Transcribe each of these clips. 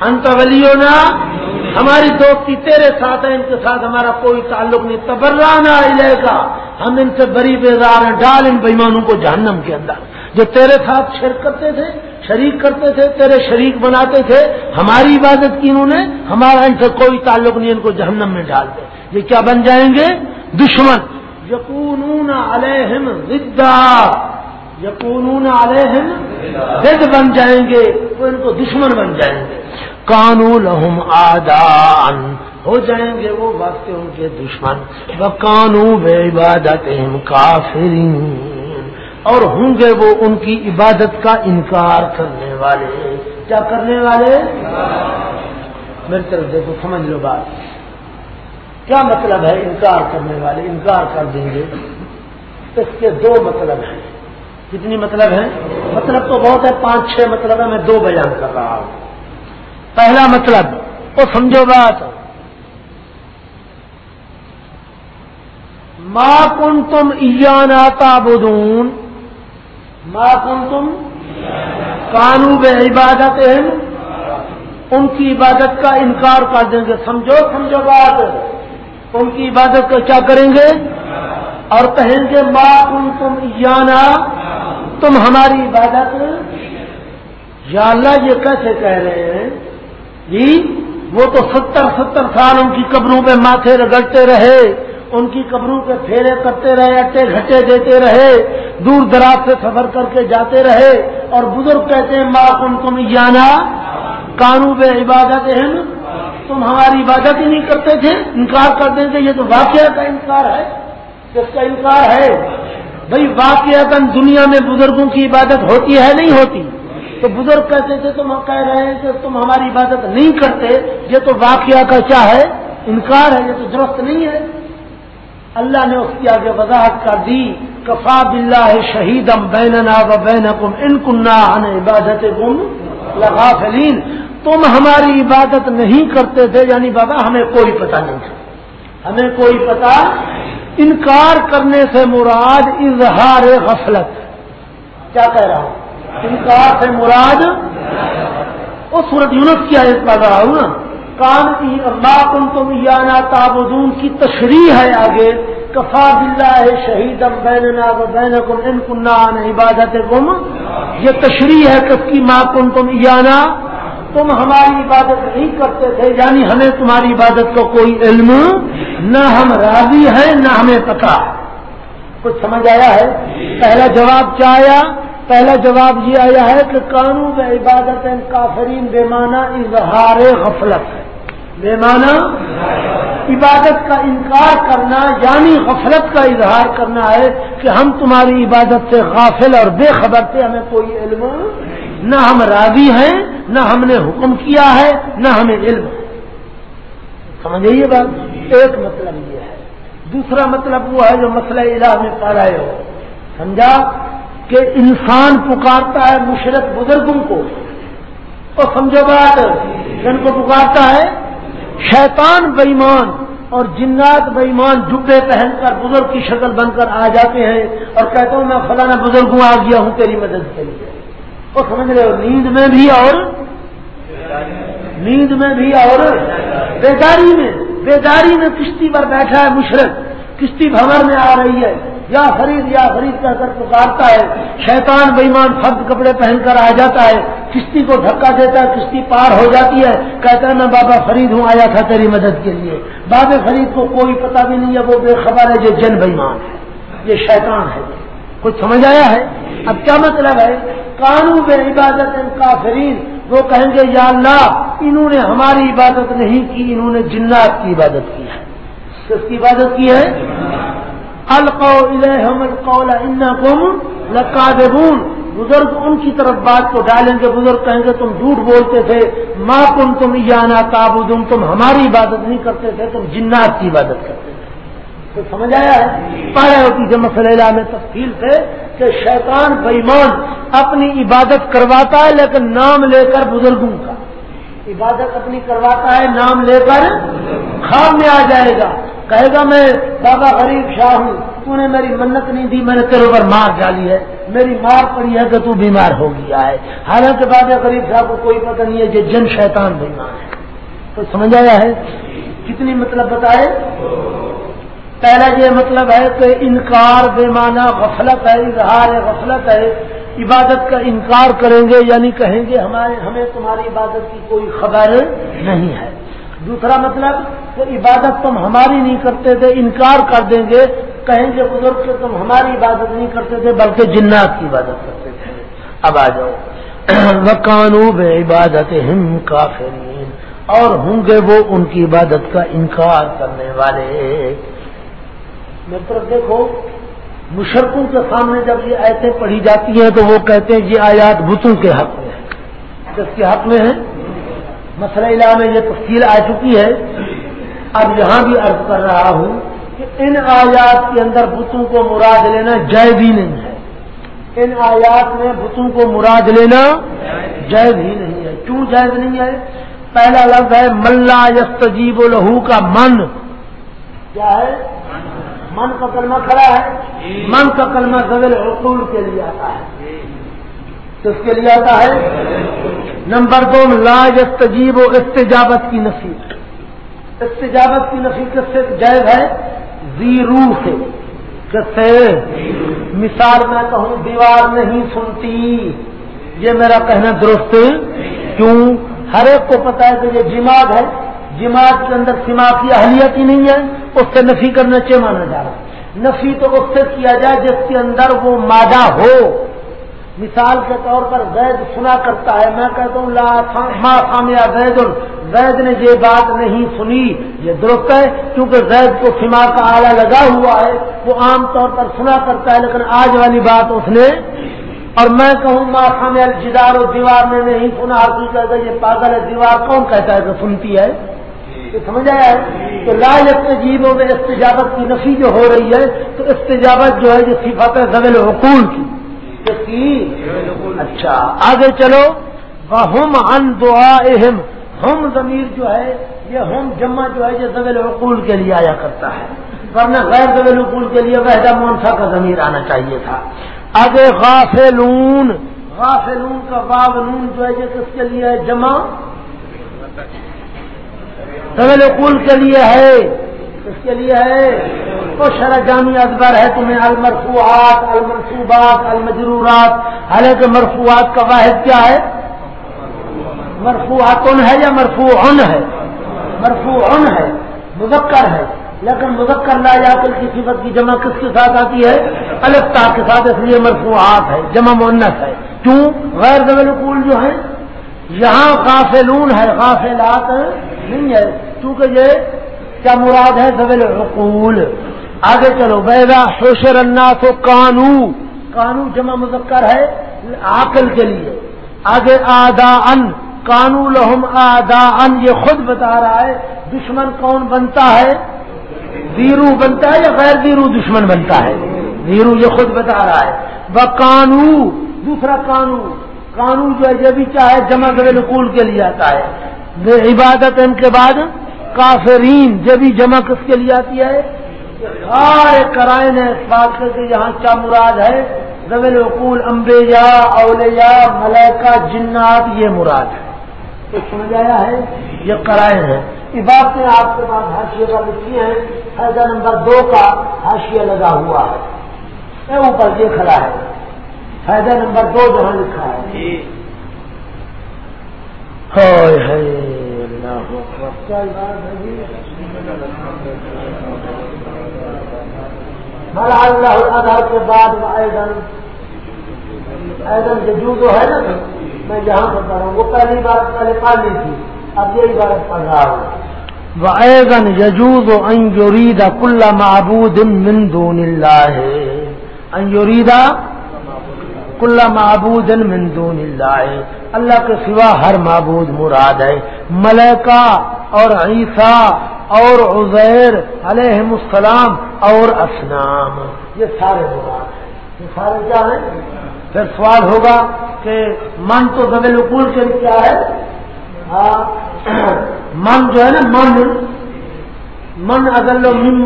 انت ولیو نا؟ ہماری دوستی تیرے ساتھ ہے، ان کے ساتھ ہمارا کوئی تعلق نہیں۔ تبرانا علیہ کا ہم ان سے بری بیزار ہیں۔ ڈال ان بےمانوں کو جہنم کے اندر۔ جو تیرے ساتھ شرک کرتے تھے، شریک کرتے تھے، تیرے شریک بناتے تھے، ہماری عبادت کی انہوں نے، ہمارا ان سے کوئی تعلق نہیں، ان کو جہنم میں ڈال دے۔ یہ کیا بن جائیں گے؟ دشمن۔ یقون علیہم زدہ یقون علیہم زد بن جائیں گے، وہ ان کو دشمن بن جائیں گے۔ کانو لہم آدان ہو جائیں گے وہ وقت ان کے دشمن۔ وہ کانو بے عبادت کافرین، اور ہوں گے وہ ان کی عبادت کا انکار کرنے والے۔ کیا کرنے والے؟ میری طرف دیکھو، سمجھ لو بات۔ کیا مطلب ہے انکار کرنے والے؟ انکار کر دیں گے۔ اس کے دو مطلب ہیں۔ کتنی مطلب ہے مطلب تو بہت ہے، پانچ چھ مطلب ہے میں دو بیان کر رہا ہوں۔ پہلا مطلب وہ سمجھو بات۔ ماں کن تم ایانا تابدون ما کن تم قانو بے عبادت ان کی عبادت کا انکار کر دیں گے۔ سمجھو سمجھو بات۔ ان کی عبادت کا کیا کریں گے؟ اور کہیں گے، ما کن تم یانا تم ہماری عبادت یا اللہ یہ کیسے کہہ رہے ہیں؟ جی وہ تو ستر ستر سال ان کی قبروں پہ ماتھے رگڑتے رہے، ان کی قبروں کے پھیرے کرتے رہے، اٹے گھٹے دیتے رہے، دور دراز سے سفر کر کے جاتے رہے، اور بزرگ کہتے ہیں ماں کن تم جانا کانو بے عبادت ہے تم ہماری عبادت ہی نہیں کرتے تھے، انکار کر دیں گے یہ تو واقعہ کا انکار ہے کس کا انکار ہے۔ بھائی واقعات دنیا میں بزرگوں کی عبادت ہوتی ہے نہیں ہوتی؟ تو بزرگ کہتے تھے، تم کہہ رہے ہیں کہ تم ہماری عبادت نہیں کرتے، یہ تو واقعہ کا کیا ہے، انکار ہے، یہ تو درست نہیں ہے۔ اللہ نے اس کی آگے وضاحت کر دی، کفا بلّہ شہیدم بیننا و بین کم ان کنہ عبادت گم لگا فلین تم ہماری عبادت نہیں کرتے تھے یعنی بابا، ہمیں کوئی پتہ نہیں تھا۔ ہمیں کوئی پتہ انکار کرنے سے مراد اظہار غفلت۔ کیا کہہ رہا ہوں؟ انکار سے مراد وہ سورت یونس کی آیت پڑھ رہا ہوں نا۔ کان کی اللہ کن تم یانا تابدون کی تشریح ہے آگے۔ کفا بلّہ شہید اب بیننا بین کم ان کنہ عبادت گم یہ تشریح ہے کس کی ماں کن تم یانا تم ہماری عبادت نہیں کرتے تھے یعنی ہمیں تمہاری عبادت کا کوئی علم نہ ہم راضی ہیں، نہ ہمیں پتا۔ کچھ سمجھ آیا ہے؟ پہلا جواب کیا آیا؟ پہلا جواب یہ آیا ہے کہ قانون عبادت کافرین بے معنی اظہار غفلت ہے۔ بے معنی عبادت کا انکار کرنا یعنی غفلت کا اظہار کرنا ہے کہ ہم تمہاری عبادت سے غافل اور بے خبر تھے، ہمیں کوئی علم نہ ہم راضی ہیں، نہ ہم نے حکم کیا ہے، نہ ہمیں علم سمجھے یہ بات؟ ایک مطلب یہ ہے۔ دوسرا مطلب وہ ہے جو مسئلہ الہ میں پڑھائے ہو سمجھا؟ کہ انسان پکارتا ہے مشرق بزرگوں کو۔ تو سمجھو بات، جن کو پکارتا ہے، شیطان بےمان اور جنات بےمان جبے پہن کر بزرگ کی شکل بن کر آ جاتے ہیں اور کہتا ہوں میں فلانا بزرگوں آ گیا ہوں، تیری مدد کے لیے۔ وہ سمجھ رہے ہو نیند میں بھی اور نیند میں بھی اور بیداری میں بیداری میں کشتی پر بیٹھا ہے مشرق، کشتی بھور میں آ رہی ہے۔ یا خرید یا خرید کہہ کر پکارتا ہے۔ شیطان بےمان فرد کپڑے پہن کر آ جاتا ہے۔ کشتی کو دھکا دیتا ہے، کشتی پار ہو جاتی ہے۔ کہتا ہے، میں بابا فرید ہوں، آیا تھا تیری مدد کے لیے۔ بابا فرید کو کوئی پتہ بھی نہیں ہے، وہ بے خبر ہے، یہ جن بےمان ہے، یہ شیطان ہے۔ کچھ سمجھ آیا ہے؟ اب کیا مطلب ہے؟ قانون بے عبادت کافرین۔ وہ کہیں گے، یا اللہ، انہوں نے ہماری عبادت نہیں کی، انہوں نے جنات کی عبادت کی ہے۔ کس کی عبادت کی ہے؟ القول انکم لقادبون بزرگ ان کی طرف بات کو ڈالیں گے۔ بزرگ کہیں گے، تم جھوٹ بولتے تھے۔ ماں کم تم یانا تابودم تم ہماری عبادت نہیں کرتے تھے، تم جنات کی عبادت کرتے تھے۔ تو سمجھ آیا ہے؟ پڑھے ہوتی جو مسئلہ میں تفصیل سے کہ شیطان بےمان اپنی عبادت کرواتا ہے لیکن نام لے کر بزرگوں کا۔ عبادت اپنی کرواتا ہے، نام لے کر خام میں آ جائے گا۔ کہے گا میں، بابا غریب شاہ ہوں، تو نے میری منت نہیں دی، میں نے تیرے اوپر مار ڈالی ہے۔ میری مار پڑی ہے کہ تو بیمار ہو گیا ہے۔ حالانکہ بات غریب صاحب کو کوئی پتہ نہیں ہے کہ جن شیطان بیمار ہے۔ تو سمجھ آیا ہے؟ کتنی مطلب بتائے؟ پہلا یہ مطلب ہے کہ انکار بے معنی غفلت ہے، اظہار غفلت ہے۔ عبادت کا انکار کریں گے یعنی کہیں گے ہمارے، ہمیں تمہاری عبادت کی کوئی خبر نہیں ہے۔ دوسرا مطلب کہ عبادت تم ہماری نہیں کرتے تھے، انکار کر دیں گے۔ کہیں گے بزرگ کہ تم ہماری عبادت نہیں کرتے تھے، بلکہ جنات کی عبادت کرتے تھے۔ اب آ جاؤ۔ وہ قانوب عبادت ہم کافرین۔ اور ہوں گے وہ ان کی عبادت کا انکار کرنے والے۔ میری طرف دیکھو مشرقوں کے سامنے جب یہ ایسے پڑھی جاتی ہیں تو وہ کہتے ہیں یہ آیات بتوں کے حق میں ہے کس کے حق میں ہے مسئلہ علا میں یہ تفصیل آ چکی ہے۔ اب یہاں بھی عرض کر رہا ہوں کہ ان آیات کے اندر بتوں کو مراد لینا جائز ہی نہیں ہے۔ ان آیات میں بتوں کو مراد لینا جائز ہی نہیں ہے۔ کیوں جائز نہیں ہے؟ پہلا لفظ ہے ملا یستجیب لہو کا من۔ کیا ہے؟ من کا کلمہ کھڑا ہے من کا کلمہ زبل حقول کے لیے آتا ہے۔ کس کے لیے آتا ہے؟ نمبر دو لا یستجیب و استجابت کی نفی۔ استجابت کی نفی کس سے جائز ہے؟ زیرو سے۔ کس سے؟ مثال میں کہوں دیوار نہیں سنتی۔ یہ میرا کہنا درست کیوں؟ ہر ایک کو پتا ہے کہ یہ دماغ ہے۔ دماغ کے اندر سما کی اہلیت ہی نہیں ہے، اس سے نفی کرنا چاہیے مانا جا رہا نفی تو اس سے کیا جائے جس کے اندر وہ مادہ ہو۔ مثال کے طور پر وید سنا کرتا ہے، میں کہتا ہوں ماں خامیا وید وید نے یہ بات نہیں سنی، یہ درست ہے، کیونکہ وید کو سما کا آلہ لگا ہوا ہے، وہ عام طور پر سنا کرتا ہے، لیکن آج والی بات اس نے اور میں کہوں ماں خامیا جدار و دیوار نے نہیں سنا، حقیقت یہ پاگل ہے، دیوار کون کہتا ہے کہ سنتی ہے؟ سمجھ آیا ہے تو لا استجیبوں میں استجابت کی نفی جو ہو رہی ہے، تو استجابت جو ہے، جو صفت ہے زبل حقول کی۔ اچھا آگے چلو۔ ہم ان دعا اہم ہم ضمیر جو ہے، یہ ہم جمع جو ہے، یہ زبل حقول کے لیے آیا کرتا ہے۔ ورنہ غیر زبل حقول کے لیے وحدہ مونسا کا ضمیر آنا چاہیے تھا۔ آگے غافلون۔ غافلون کا نون جو ہے، یہ کس کے لیے ہے؟ جمع۔ طویل اقول کے لیے ہے اس کے لیے ہے؟ تو شرح جامع ادبر ہے تمہیں المرفوعات، المنصوبات، المجرورات۔ حالانکہ مرفوعات کا واحد کیا ہے؟ مرفوعات ہے یا مرفوع ہے؟ مرفوع ہے، مذکر ہے۔ لیکن مذکر لا یاقل کی صفت کی جمع کس کے ساتھ آتی ہے؟ الفتا کے ساتھ، اس لیے مرفوعات ہے، جمع مونت ہے۔ کیوں؟ غیر زبل اقول جو ہے یہاں غافلون ہے، غافلات نہیں ہے۔ کیونکہ یہ کیا مراد ہے؟ زبل حقول آگے چلو۔ بیگا حشر الناس و کانو کانو جمع مذکر ہے عقل کے لیے۔ آگے آدا ان کانو لہم آدا ان یہ خود بتا رہا ہے، دشمن کون بنتا ہے؟ ویرو بنتا ہے یا غیر ویرو دشمن بنتا ہے؟ ویرو یہ خود بتا رہا ہے۔ وہ کانو دوسرا کانو قانون جو ہے، یہ بھی چاہے جمع کرے نقول کے لیے آتا ہے۔ عبادت ان کے بعد کافرین یہ بھی جمع کس کے لیے آتی ہے؟ سارے کرائن اس بات کے یہاں کیا مراد ہے؟ زبل وقول امبیا اولیا ملیکا جنات، یہ مراد ہے۔ تو سمجھ آیا ہے؟ یہ کرائن ہے یہ بات نے آپ کے پاس حاشیے کا لکھی ہے فائدہ نمبر دو کا حاشیہ لگا ہوا ہے۔ اوپر یہ کھڑا ہے۔ فائدہ نمبر دو جہاں لکھا ہے۔ جی۔ جی۔ اللہ آدھار کے بعد ایزن ایزن جو جو ہے نا میں جہاں پڑھ رہا ہوں وہ پہلی بار پہلے پڑھ لی تھی اب یہ عبارت پڑھ رہا ہوں۔ وَأَيْضًا يَجُوزُ أَن يُرِيدَ كُلَّ مَعْبُودٍ مِّن دُونِ اللَّهِ أَن يُرِيدَ کل معبود من دون اللہ۔ اللہ کے سوا ہر معبود مراد ہے۔ ملکہ اور عیسیٰ اور عزیر علیہ السلام اور اسلام۔ یہ سارے مراد ہیں۔ یہ سارے کیا ہیں؟ پھر سوال ہوگا کہ من تو زبل اقول کے کیا ہے؟ ہاں۔ من جو ہے نا، من۔ من اگر من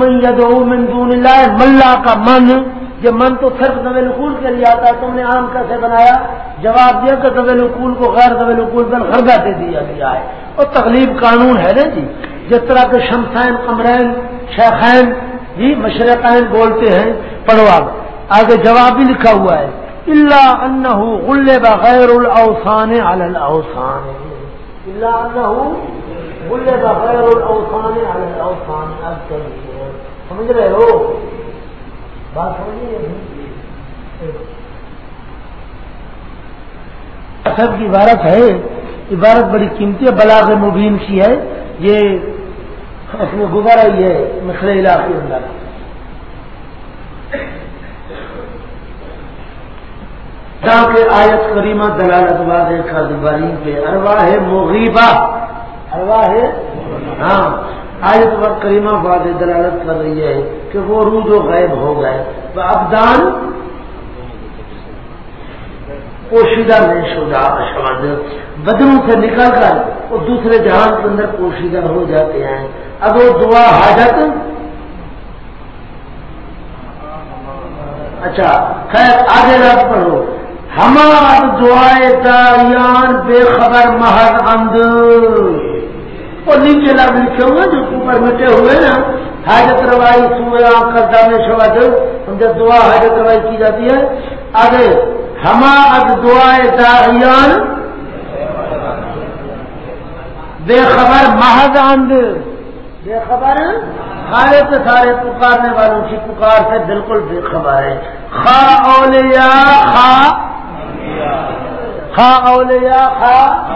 من دون اللہ، ملا کا من۔ یہ من تو صرف نوے نقول کے لیے آتا ہے تم نے عام کیسے بنایا؟ جواب دیا کہ نوے نقول کو غیر نوے نقول پر غربہ دے دیا گیا ہے۔ اور تکلیف قانون ہے نا جی؟ جس طرح کے شمسین قمرین، شیخین جی مشرقین بولتے ہیں۔ پڑوا آگے۔ جواب بھی لکھا ہوا ہے۔ اللہ ان غل بغیر الاوسان علی الاوسان اللہ ان غل بغیر الاوسان علی الاوسان سمجھ رہے ہو؟ بات سب کی عبارت ہے، عبارت بڑی قیمتی ہے، بلاغ مبین کی ہے۔ یہ اس میں گزر رہی ہے مسئلہ علاقے اندر۔ کے آیت کریمہ دلالت واضح کا دوباری پہ ارواہ مغیبہ۔ ارواہ ہاں۔ آیت و کریمہ واضح دلالت کر رہی ہے کہ وہ روح جو غائب ہو گئے۔ وہ ابدان پوشیدہ میں شدہ شبد بدروں سے نکل کر وہ دوسرے جہان کے اندر پوشیدہ ہو جاتے ہیں۔ اب وہ دعا حاجت اچھا خیر، آگے رات پڑھو ہمار دعائے داریان بے خبر محض اند وہ نیچے لگ لکھے ہوئے، جو اوپر مٹے ہوئے نا حاجت روائی سویا کردہ میں شبد جب دعا حاجت روائی کی جاتی ہے، آگے، ہما اب دعائے داریان بے خبر محض اند۔ بے خبر سارے سے سارے پکارنے والوں کی پکار سے بالکل بے خبر ہے۔ خا اولیاء، خا۔ خا اولیاء، خا۔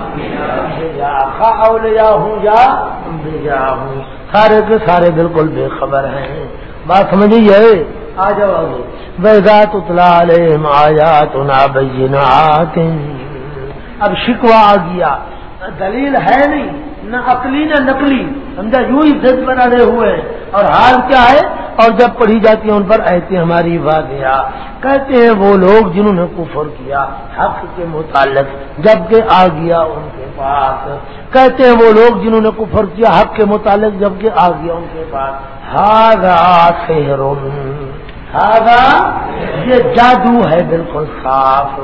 خا اولیاء ہوں یا ہوں سارے کے سارے بالکل بے خبر ہیں۔ بات سمجھیے آ جاؤ بیگات اتلا علیہم آیات نا بینات اب شکوا آ گیا۔ دلیل ہے نہیں نہ عقلی نہ نقلی۔ سمجھا یوں ہی ضد بنا ہوئے ہیں۔ اور حال کیا ہے؟ اور جب پڑھی جاتی ہیں ان پر ایسی ہماری واضح کہتے ہیں وہ لوگ جنہوں نے کفر کیا، حق کے متعلق جبکہ آ گیا ان کے پاس۔ کہتے ہیں وہ لوگ جنہوں نے کفر کیا، حق کے متعلق جبکہ آ گیا ان کے پاس۔ ہاگا شہر ہاگا یہ جادو ہے بالکل صاف۔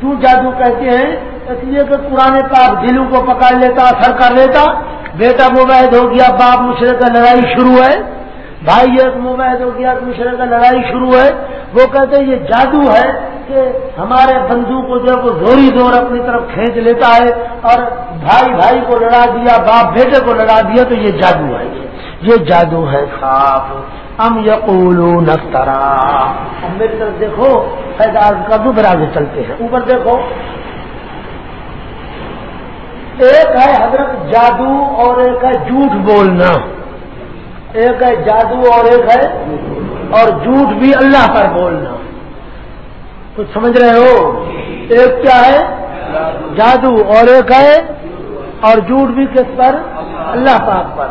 کیوں جادو کہتے ہیں؟ اس لیے کہ پرانے پاپ دلوں کو پکڑ لیتا، اثر کر لیتا۔ بیٹا مبید ہو گیا، باپ مشرے کا لڑائی شروع ہے۔ بھائی ایک مبید ہو گیا مشرے کا لڑائی شروع ہے۔ وہ کہتے ہیں، یہ جادو ہے کہ ہمارے بندو کو جب زوری زور اپنی طرف کھینچ لیتا ہے اور بھائی بھائی کو لڑا دیا، باپ بیٹے کو لڑا دیا، تو یہ جادو ہے۔ یہ جادو ہے صاف ام یقولو نفترا اب میری طرف دیکھو فیضار کا دوبارہ آگے چلتے ہیں۔ اوپر دیکھو۔ ایک ہے حضرت جادو اور ایک ہے جھوٹ بولنا۔ ایک ہے جادو اور ایک ہے اور جھوٹ بھی اللہ پر بولنا۔ کچھ سمجھ رہے ہو؟ ایک کیا ہے؟ جادو اور ایک ہے اور جھوٹ بھی کس پر؟ اللہ پاک پر۔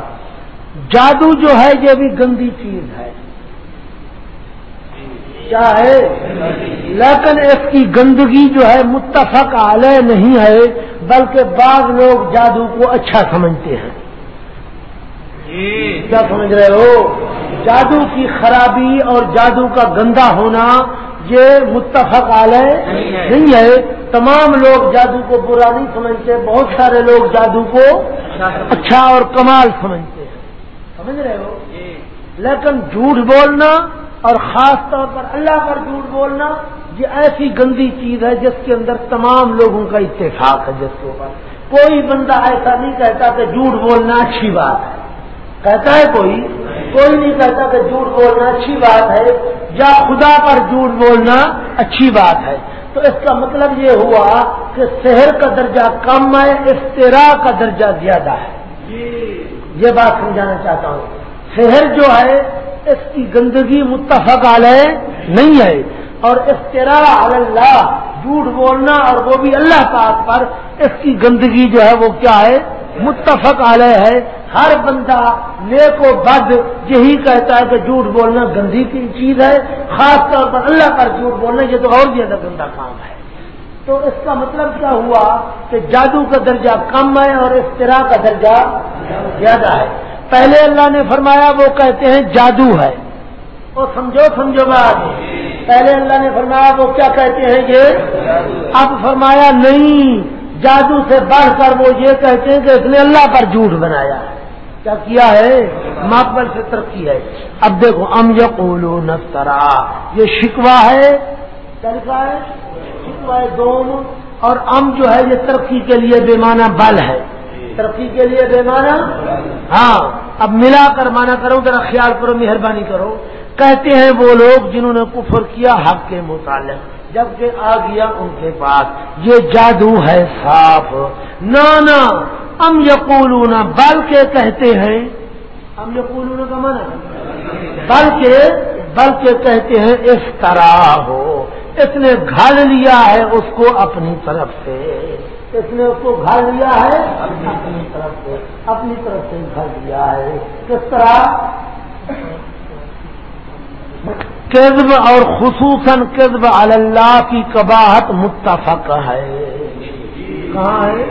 جادو جو ہے یہ بھی گندی چیز ہے۔ کیا ہے؟ لیکن اس کی گندگی جو ہے متفق علیہ نہیں ہے، بلکہ بعض لوگ جادو کو اچھا سمجھتے ہیں۔ کیا سمجھ رہے ہو؟ جادو کی خرابی اور جادو کا گندا ہونا یہ متفق علیہ نہیں ہے۔ تمام لوگ جادو کو برا نہیں سمجھتے بہت سارے لوگ جادو کو اچھا اور کمال سمجھتے ہیں۔ سمجھ رہے ہو؟ لیکن جھوٹ بولنا اور خاص طور پر اللہ پر جھوٹ بولنا یہ ایسی گندی چیز ہے جس کے اندر تمام لوگوں کا اتفاق ہے جس کے اوپر۔ کوئی بندہ ایسا نہیں کہتا کہ جھوٹ بولنا اچھی بات ہے۔ کہتا ہے کوئی؟ کوئی نہیں کہتا کہ جھوٹ بولنا اچھی بات ہے، یا خدا پر جھوٹ بولنا اچھی بات ہے۔ تو اس کا مطلب یہ ہوا کہ شہر کا درجہ کم ہے افطرا کا درجہ زیادہ ہے۔ یہ بات سمجھانا چاہتا ہوں۔ شہر جو ہے، اس کی گندگی متفق علیہ نہیں ہے۔ اور اختراع اللہ، جھوٹ بولنا اور وہ بھی اللہ پاک پر اس کی گندگی جو ہے وہ کیا ہے؟ متفق علیہ ہے، ہر بندہ نیک و بد یہی کہتا ہے کہ جھوٹ بولنا گندی کی چیز ہے، خاص طور پر اللہ پر جھوٹ بولنا، یہ تو اور زیادہ گندا کام ہے۔ تو اس کا مطلب کیا ہوا کہ جادو کا درجہ کم ہے اور اختراع کا درجہ زیادہ ہے۔ پہلے اللہ نے فرمایا، وہ کہتے ہیں جادو ہے۔ وہ سمجھو سمجھو بات۔ پہلے اللہ نے فرمایا، وہ کیا کہتے ہیں یہ؟ اب فرمایا، نہیں۔ جادو سے بڑھ کر وہ یہ کہتے ہیں کہ اس نے اللہ پر جھوٹ بنایا ہے۔ کیا کیا ہے؟ ماقبل سے ترقی ہے۔ اب دیکھو، ام یقولو نفترا یہ شکوا ہے؟ کیا لکھا ہے؟ شکوا ہے دوم اور ام جو ہے، یہ ترقی کے لیے بے معنی بل ہے۔ ترقی کے لیے بے معنی؟ ہاں۔ اب ملا کر مانا کرو، ذرا خیال کرو، مہربانی کرو۔ کہتے ہیں وہ لوگ جنہوں نے کفر کیا، حق کے متعلق۔ جبکہ آ گیا ان کے پاس۔ یہ جادو ہے صاف نانا، ام یقولون، بلکہ کہتے ہیں، ام یقولون کا من بلکہ بلکہ کہتے ہیں اس طرح ہو۔ اس نے گھر لیا ہے اس کو اپنی طرف سے۔ اس نے اس کو گھر لیا ہے اپنی طرف سے۔ اپنی طرف سے گھر لیا ہے۔ کس طرح؟ کذب اور خصوصاً کذب اللہ کی کباہت متفق ہے۔ کہاں ہے؟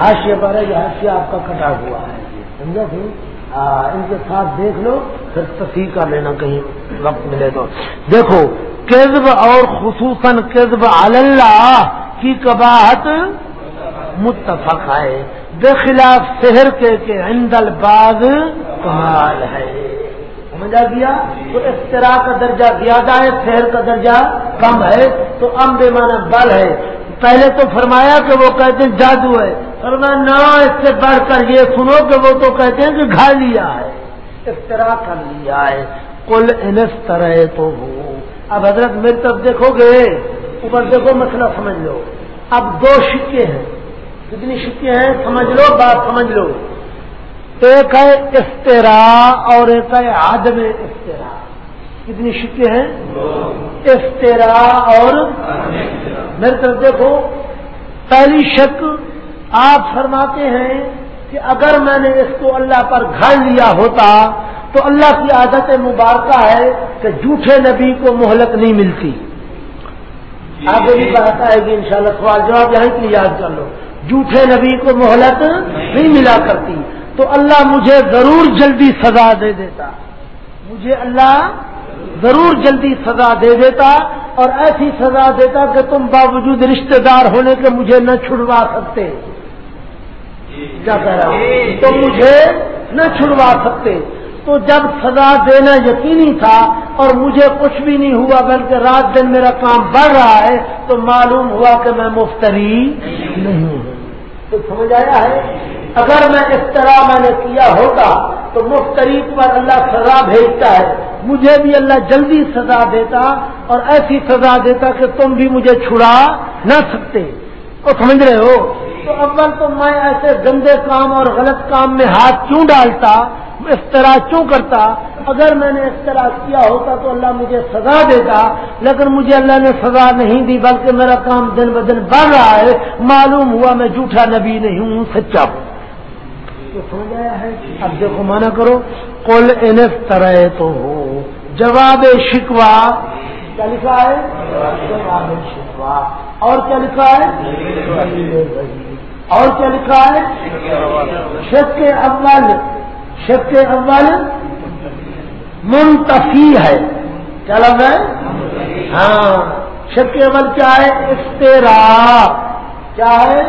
ہاشیہ پر ہے، یہ آپ کا کٹا ہوا ہے۔ سمجھا تھی؟ ان کے ساتھ دیکھ لو، پھر تصحیح کر لینا کہیں وقت ملے تو۔ دیکھو، کذب اور خصوصاً کذب اللہ کی کباہت متفق ہے۔ بے خلاف شہر کے کہ اندل باغ کمال ہے۔ سمجھا گیا تو اختراع کا درجہ زیادہ ہے شہر کا درجہ کم ہے، تو ام بے مانا بل ہے۔ پہلے تو فرمایا کہ وہ کہتے ہیں جادو ہے۔ فرمایا، نہ، اس سے بڑھ کر یہ سنو کہ وہ تو کہتے ہیں کہ گھا لیا ہے۔ اختراع کر لیا ہے۔ کل انس طرح تو ہو اب حضرت میری طرف دیکھو گے، اوپر دیکھو مسئلہ سمجھ لو۔ اب دو شکے ہیں۔ کتنی شکے ہیں؟ سمجھ لو، بات سمجھ لو۔ ایک ہے استرا اور ایک ہے آدم استرا کتنی شکے ہیں؟ استرا اور میری طرف دیکھو پہلی شک آپ فرماتے ہیں کہ اگر میں نے اس کو اللہ پر گھر لیا ہوتا تو اللہ کی عادت مبارکہ ہے کہ جھوٹے نبی کو مہلت نہیں ملتی۔ آگے بھی بات آئے گی انشاءاللہ سوال جواب یہیں کی یاد کر لو۔ جھوٹے نبی کو مہلت نہیں ملا کرتی۔ تو اللہ مجھے ضرور جلدی سزا دے دیتا۔ مجھے اللہ ضرور جلدی سزا دے دیتا اور ایسی سزا دیتا کہ تم باوجود رشتہ دار ہونے کے مجھے نہ چھڑوا سکتے۔ کیا کہہ رہا ہوں؟ تو مجھے نہ چھڑوا سکتے۔ تو جب سزا دینا یقینی تھا اور مجھے کچھ بھی نہیں ہوا بلکہ رات دن میرا کام بڑھ رہا ہے، تو معلوم ہوا کہ میں مفتری نہیں ہوں۔ تو سمجھ آیا ہے؟ اگر میں اس طرح میں نے کیا ہوتا تو مفتری پر اللہ سزا بھیجتا ہے۔ مجھے بھی اللہ جلدی سزا دیتا اور ایسی سزا دیتا کہ تم بھی مجھے چھڑا نہ سکتے۔ وہ سمجھ رہے ہو؟ تو اول تو میں ایسے گندے کام اور غلط کام میں ہاتھ کیوں ڈالتا؟ اس طرح کیوں کرتا؟ اگر میں نے اس طرح کیا ہوتا تو اللہ مجھے سزا دیتا، لیکن مجھے اللہ نے سزا نہیں دی، بلکہ میرا کام دن ب دن بڑھ رہا ہے۔ معلوم ہوا میں جھوٹا نبی نہیں ہوں، سچا ہوں۔ تو سمجھ آیا ہے۔ اب دیکھو مانا کرو کل انس طرح تو ہو جواب شکوا کیا لکھا ہے؟ جواب شکوا اور کیا لکھا ہے؟ اور کیا لکھا ہے؟ شک کے اول۔ شک کے اول منتفی ہے۔ کیا لفظ ہے؟ ہاں۔ شک کے اول کیا ہے؟ استرا کیا ہے؟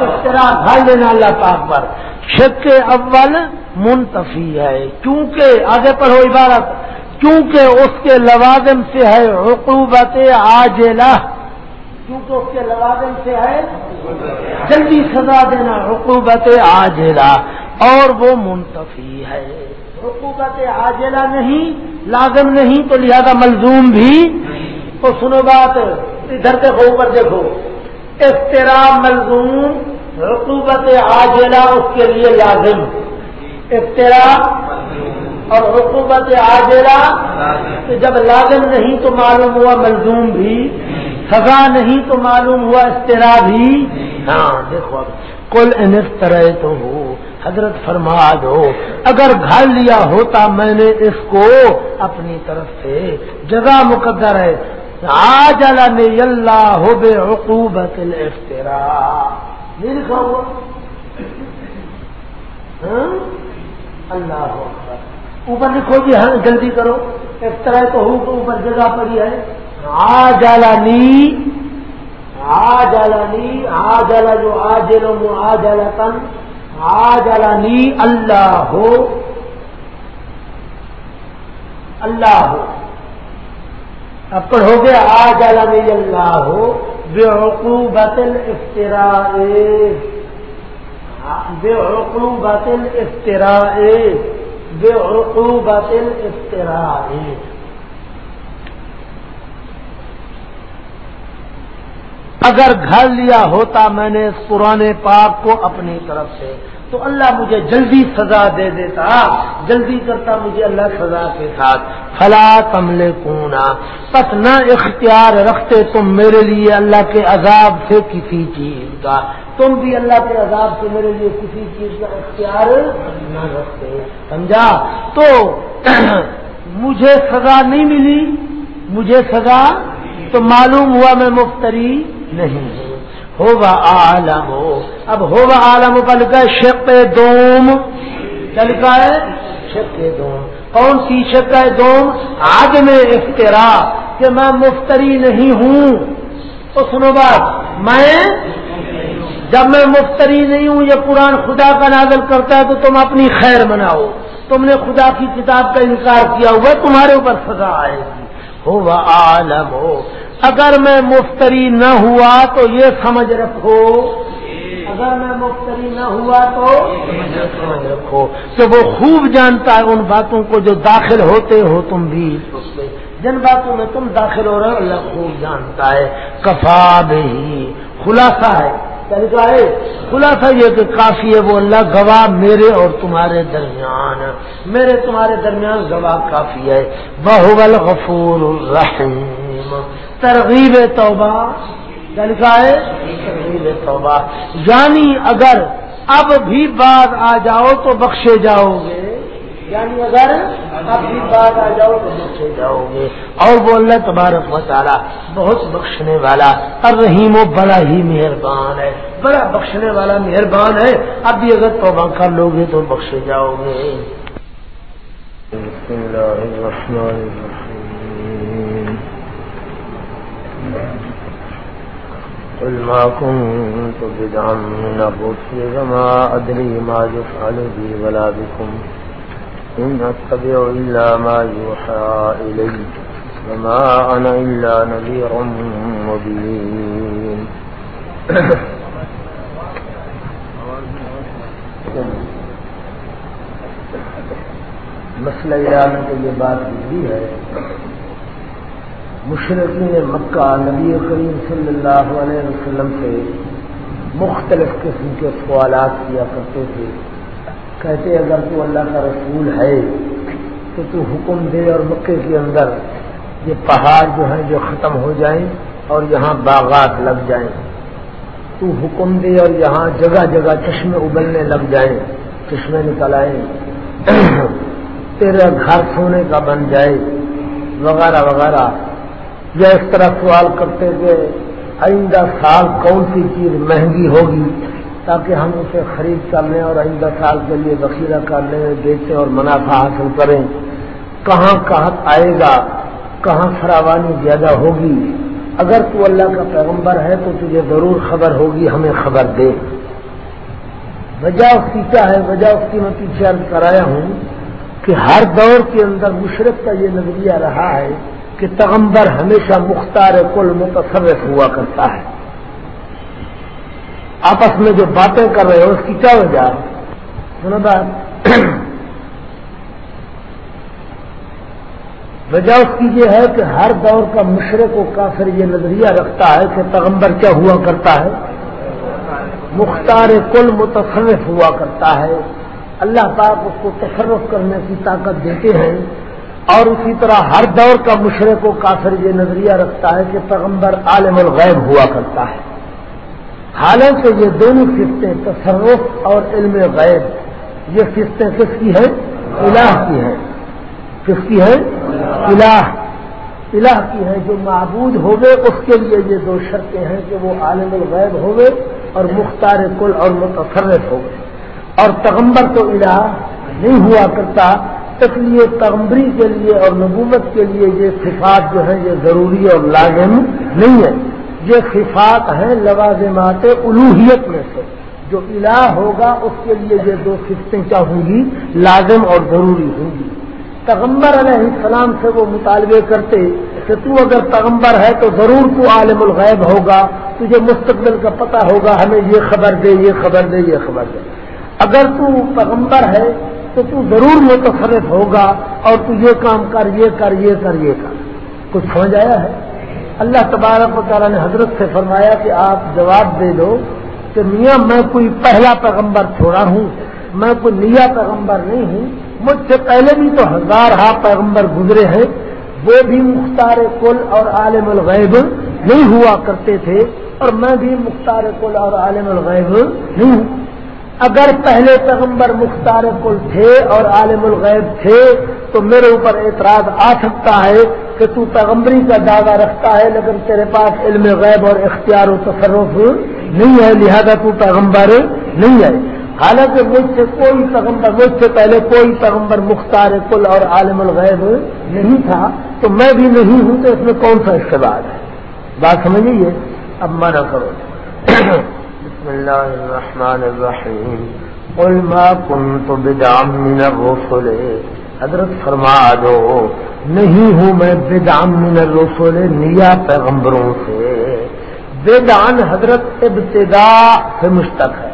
استرا گھر لینا اللہ پاک پر۔ شک اول منتفی ہے۔ کیونکہ آگے پڑھو عبارت کیونکہ اس کے لوازم سے ہے حقوبت آجلا کیونکہ اس کے لوازم سے ہے جلدی سزا دینا حقوبت آجلا اور وہ منتفی ہے۔ حقوقت عاجلہ نہیں، لازم نہیں تو لہذا ملزوم بھی تو سنو بات، ادھر دیکھو، اوپر دیکھو۔ اخترا ملزوم حقوبت عاجلہ اس کے لیے لازم۔ اخترا اور حقوبت عاجلہ جب لازم نہیں تو معلوم ہوا ملزوم بھی، سزا نہیں تو معلوم ہوا استرا بھی۔ ہاں دیکھو کل انس تو ہو حضرت فرما دو، اگر گھر لیا ہوتا میں نے اس کو اپنی طرف سے، جگہ مقدر ہے۔ آج اللہ ہو بے حقوبت افطرا نہیں لکھا ہوا۔ ہاں؟ اللہ اوپر لکھو جی ہاں جلدی کرو۔ ایک طرح تو ہو تو اوپر جگہ پڑی ہے۔ آ جالا نی، آ جالا نی، آ جالا جو آ جلو آ جالا تن، آ جالا نی، اللہ ہو۔ اللہ ہو۔ اب ہو گیا، آ جالا نی، اللہ ہو۔ بے حقوبت افطرا بے حقوبت افطرا بے حقوبت افطرا اگر گھر لیا ہوتا میں نے اس پرانے پاک کو اپنی طرف سے تو اللہ مجھے جلدی سزا دے دیتا، جلدی کرتا مجھے اللہ سزا کے ساتھ۔ فلا تملے کونا پس نہ اختیار رکھتے تم میرے لیے اللہ کے عذاب سے کسی چیز کا۔ تم بھی اللہ کے عذاب سے میرے لیے کسی چیز کا اختیار نہ رکھتے۔ سمجھا؟ تو مجھے سزا نہیں ملی، مجھے سزا تو معلوم ہوا میں مفتری نہیں ہوگا عالم ہو۔ اب ہوگا عالم کا لکھا ہے شپ دوم۔ کیا لکھا ہے؟ شپ دوم۔ کون سی شک ہے دوم؟ آج میں افطرا کہ میں مفتری نہیں ہوں۔ تو سنو بات، میں جب میں مفتری نہیں ہوں، یہ قرآن خدا کا نازل کرتا ہے تو تم اپنی خیر مناؤ۔ تم نے خدا کی کتاب کا انکار کیا ہوا، تمہارے اوپر سزا آئے گی۔ ہو عالم ہو۔ اگر میں مفتری نہ ہوا تو یہ سمجھ رکھو۔ اگر میں مفتری نہ ہوا تو سمجھ رکھو۔ کہ وہ خوب جانتا ہے ان باتوں کو جو داخل ہوتے ہو تم بھی۔ جن باتوں میں تم داخل ہو رہے ہو، اللہ خوب جانتا ہے۔ کفا بھی خلاصہ ہے۔ ہے؟ خلاصہ یہ کہ کافی ہے وہ اللہ، گواہ میرے اور تمہارے درمیان۔ میرے تمہارے درمیان گواہ کافی ہے۔ بہول غفور الرحیم۔ ترغیب توبہ۔ لکھا ہے؟ ترغیب توبہ۔ یعنی اگر اب بھی بات آ جاؤ تو بخشے جاؤ گے یعنی اگر اب بھی بات آ جاؤ تو بخشے جاؤ گے اور وہ اللہ تبارک مطالعہ بہت بخشنے والا اور رحیم و بڑا ہی مہربان ہے۔ بڑا بخشنے والا مہربان ہے۔ اب بھی اگر توبہ کر لو گے تو بخشے جاؤ گے بسم اللہ الرحمن الرحیم۔ قل ما كنت بدعا من الرسل وما أدري ما يفعل بي ولا بكم إن أتبع إلا ما يوحى إلي وما أنا إلا نذير مبين. مسئلہ ایران میں تو یہ بات گزری ہے مشرقین مکہ نبی کریم صلی اللہ علیہ وسلم سے مختلف قسم کے سوالات کیا کرتے تھے۔ کہتے اگر تو اللہ کا رسول ہے تو تو حکم دے اور مکے کے اندر یہ پہاڑ جو ہیں جو ختم ہو جائیں اور یہاں باغات لگ جائیں۔ تو حکم دے اور یہاں جگہ جگہ چشمے ابلنے لگ جائیں، چشمے نکل آئیں تیرا گھر سونے کا بن جائے، وغیرہ وغیرہ۔ یا اس طرح سوال کرتے کہ آئندہ سال کون سی چیز مہنگی ہوگی تاکہ ہم اسے خرید کر لیں اور آئندہ سال کے لیے ذخیرہ کر لیں، بیچیں اور منافع حاصل کریں۔ کہاں کہاں آئے گا، کہاں فراوانی زیادہ ہوگی؟ اگر تو اللہ کا پیغمبر ہے تو تجھے ضرور خبر ہوگی، ہمیں خبر دے۔ وجہ اس کی کیا ہے؟ وجہ اس کی میں پیچھے کرایا ہوں کہ ہر دور کے اندر مشرق کا یہ نظریہ رہا ہے کہ پیغمبر ہمیشہ مختار کل متصرف ہوا کرتا ہے۔ آپس میں جو باتیں کر رہے ہو اس کی کیا وجہ سنو بات۔ وجہ اس کی یہ ہے کہ ہر دور کا مشرق و کافر یہ نظریہ رکھتا ہے کہ پیغمبر کیا ہوا کرتا ہے؟ مختار کل متصرف ہوا کرتا ہے۔ اللہ پاک اس کو تصرف کرنے کی طاقت دیتے ہیں۔ اور اسی طرح ہر دور کا مشرق و کافر یہ نظریہ رکھتا ہے کہ پیغمبر عالم الغیب ہوا کرتا ہے۔ حالانکہ یہ دونوں قسطیں تصرف اور علم غیب یہ قسطیں کس کی ہیں؟ الہ کی ہیں۔ کس کی ہیں؟ الہ۔ الہ کی ہیں۔ جو معبود ہوگے اس کے لیے یہ دو شرطیں ہیں کہ وہ عالم الغیب ہوگے اور مختار کل اور متصرف ہوگے اور پیغمبر تو الہ نہیں ہوا کرتا اس لیے تغمبری کے لیے اور نبوت کے لیے یہ صفات جو ہیں یہ ضروری اور لازم نہیں ہے یہ صفات ہیں لوازمات الوحیت میں سے۔ جو الہ ہوگا اس کے لیے یہ دو صفتیں کیا ہوں گی؟ لازم اور ضروری ہوں گی۔ پیغمبر علیہ السلام سے وہ مطالبے کرتے کہ تو اگر پیغمبر ہے تو ضرور تو عالم الغیب ہوگا، تجھے مستقبل کا پتہ ہوگا، ہمیں یہ خبر دے، یہ خبر دے، یہ خبر دے۔ اگر تو پیغمبر ہے تو تو ضرور متصرف ہوگا اور تو یہ کام کر، یہ کر یہ کر یہ کر۔ کچھ سمجھ آیا ہے؟ اللہ تبارک و تعالیٰ نے حضرت سے فرمایا کہ آپ جواب دے دو کہ میاں، میں کوئی پہلا پیغمبر چھوڑا ہوں، میں کوئی نیا پیغمبر نہیں ہوں، مجھ سے پہلے بھی تو ہزار ہا پیغمبر گزرے ہیں، وہ بھی مختار کل اور عالم الغیب نہیں ہوا کرتے تھے، اور میں بھی مختار کل اور عالم الغیب نہیں ہوں۔ اگر پہلے پیغمبر مختار کل تھے اور عالم الغیب تھے، تو میرے اوپر اعتراض آ سکتا ہے کہ تو پیغمبری کا دعویٰ رکھتا ہے، لیکن تیرے پاس علم غیب اور اختیار و تصرف نہیں ہے، لہذا تو پیغمبر نہیں ہے۔ حالانکہ مجھ سے کوئی پیغمبر، مجھ سے پہلے کوئی پیغمبر مختار کل اور عالم الغیب نہیں تھا، تو میں بھی نہیں ہوں، تو اس میں کون سا استعمال ہے؟ بات سمجھیے، اب منع کرو۔ بسم اللہ الرحمن الرحیم۔ قل ما كنت بدعم من الرسل۔ حضرت فرما دو، نہیں ہوں میں بدعم من الرسل، نیا پیغمبروں سے۔ بدعن حضرت ابتدا سے مشتق ہے۔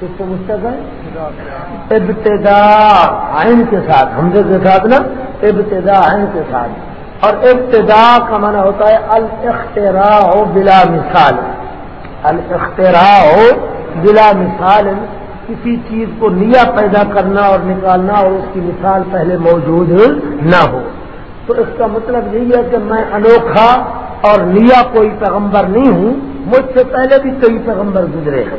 کس کو مستق ہے؟ ابتدا عین کے ساتھ حمزے کے ساتھ نا؟ ابتدا عین کے ساتھ۔ اور ابتدا کا معنی ہوتا ہے الاختراع بلا مثال۔ الاختراع ہو بلا مثال، کسی چیز کو نیا پیدا کرنا اور نکالنا اور اس کی مثال پہلے موجود نہ ہو۔ تو اس کا مطلب یہی ہے کہ میں انوکھا اور نیا کوئی پیغمبر نہیں ہوں، مجھ سے پہلے بھی کئی پیغمبر گزرے ہیں۔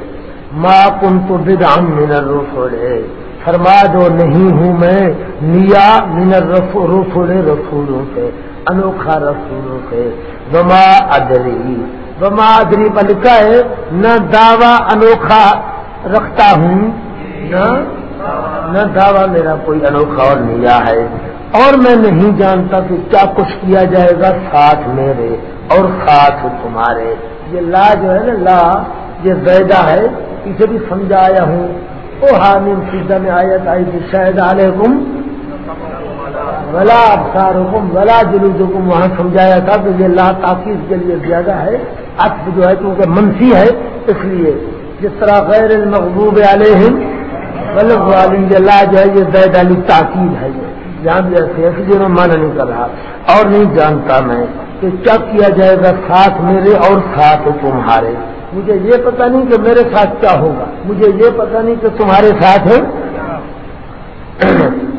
ماں کن تو بدام منر رسولے فرما دو نہیں ہوں میں، نیا منر رسول رسولوں سے۔ انوکھا رسولوں سے، وما ادری وما ادری پر لکھا ہے، نہ دعوی انوکھا رکھتا ہوں، نہ دعوی میرا کوئی انوکھا اور نیا ہے۔ اور میں نہیں جانتا کہ کیا کچھ کیا جائے گا ساتھ میرے اور ساتھ تمہارے۔ یہ لا جو ہے نا، لا، یہ زیدہ ہے، اسے بھی سمجھایا ہوں۔ او حامیم سیدھا میں آیت آئی تھی شاید علیکم ولا ابسار حکم ولا جلود حکم وہاں سمجھایا تھا کہ یہ لا تاکیز کے لیے زیادہ ہے، عطف جو ہے کیونکہ منفی ہے، اس لیے جس طرح غیر المغضوب علیہم غلط عالم یہ لا جو ہے، یہ زید علی تاکید ہے۔ یہاں بھی ایسے اس لیے میں مانا نہیں کر رہا۔ اور نہیں جانتا میں کہ کیا کیا جائے گا ساتھ میرے اور ساتھ تمہارے۔ مجھے یہ پتا نہیں کہ میرے ساتھ کیا ہوگا۔ مجھے یہ پتا نہیں کہ تمہارے ساتھ ہے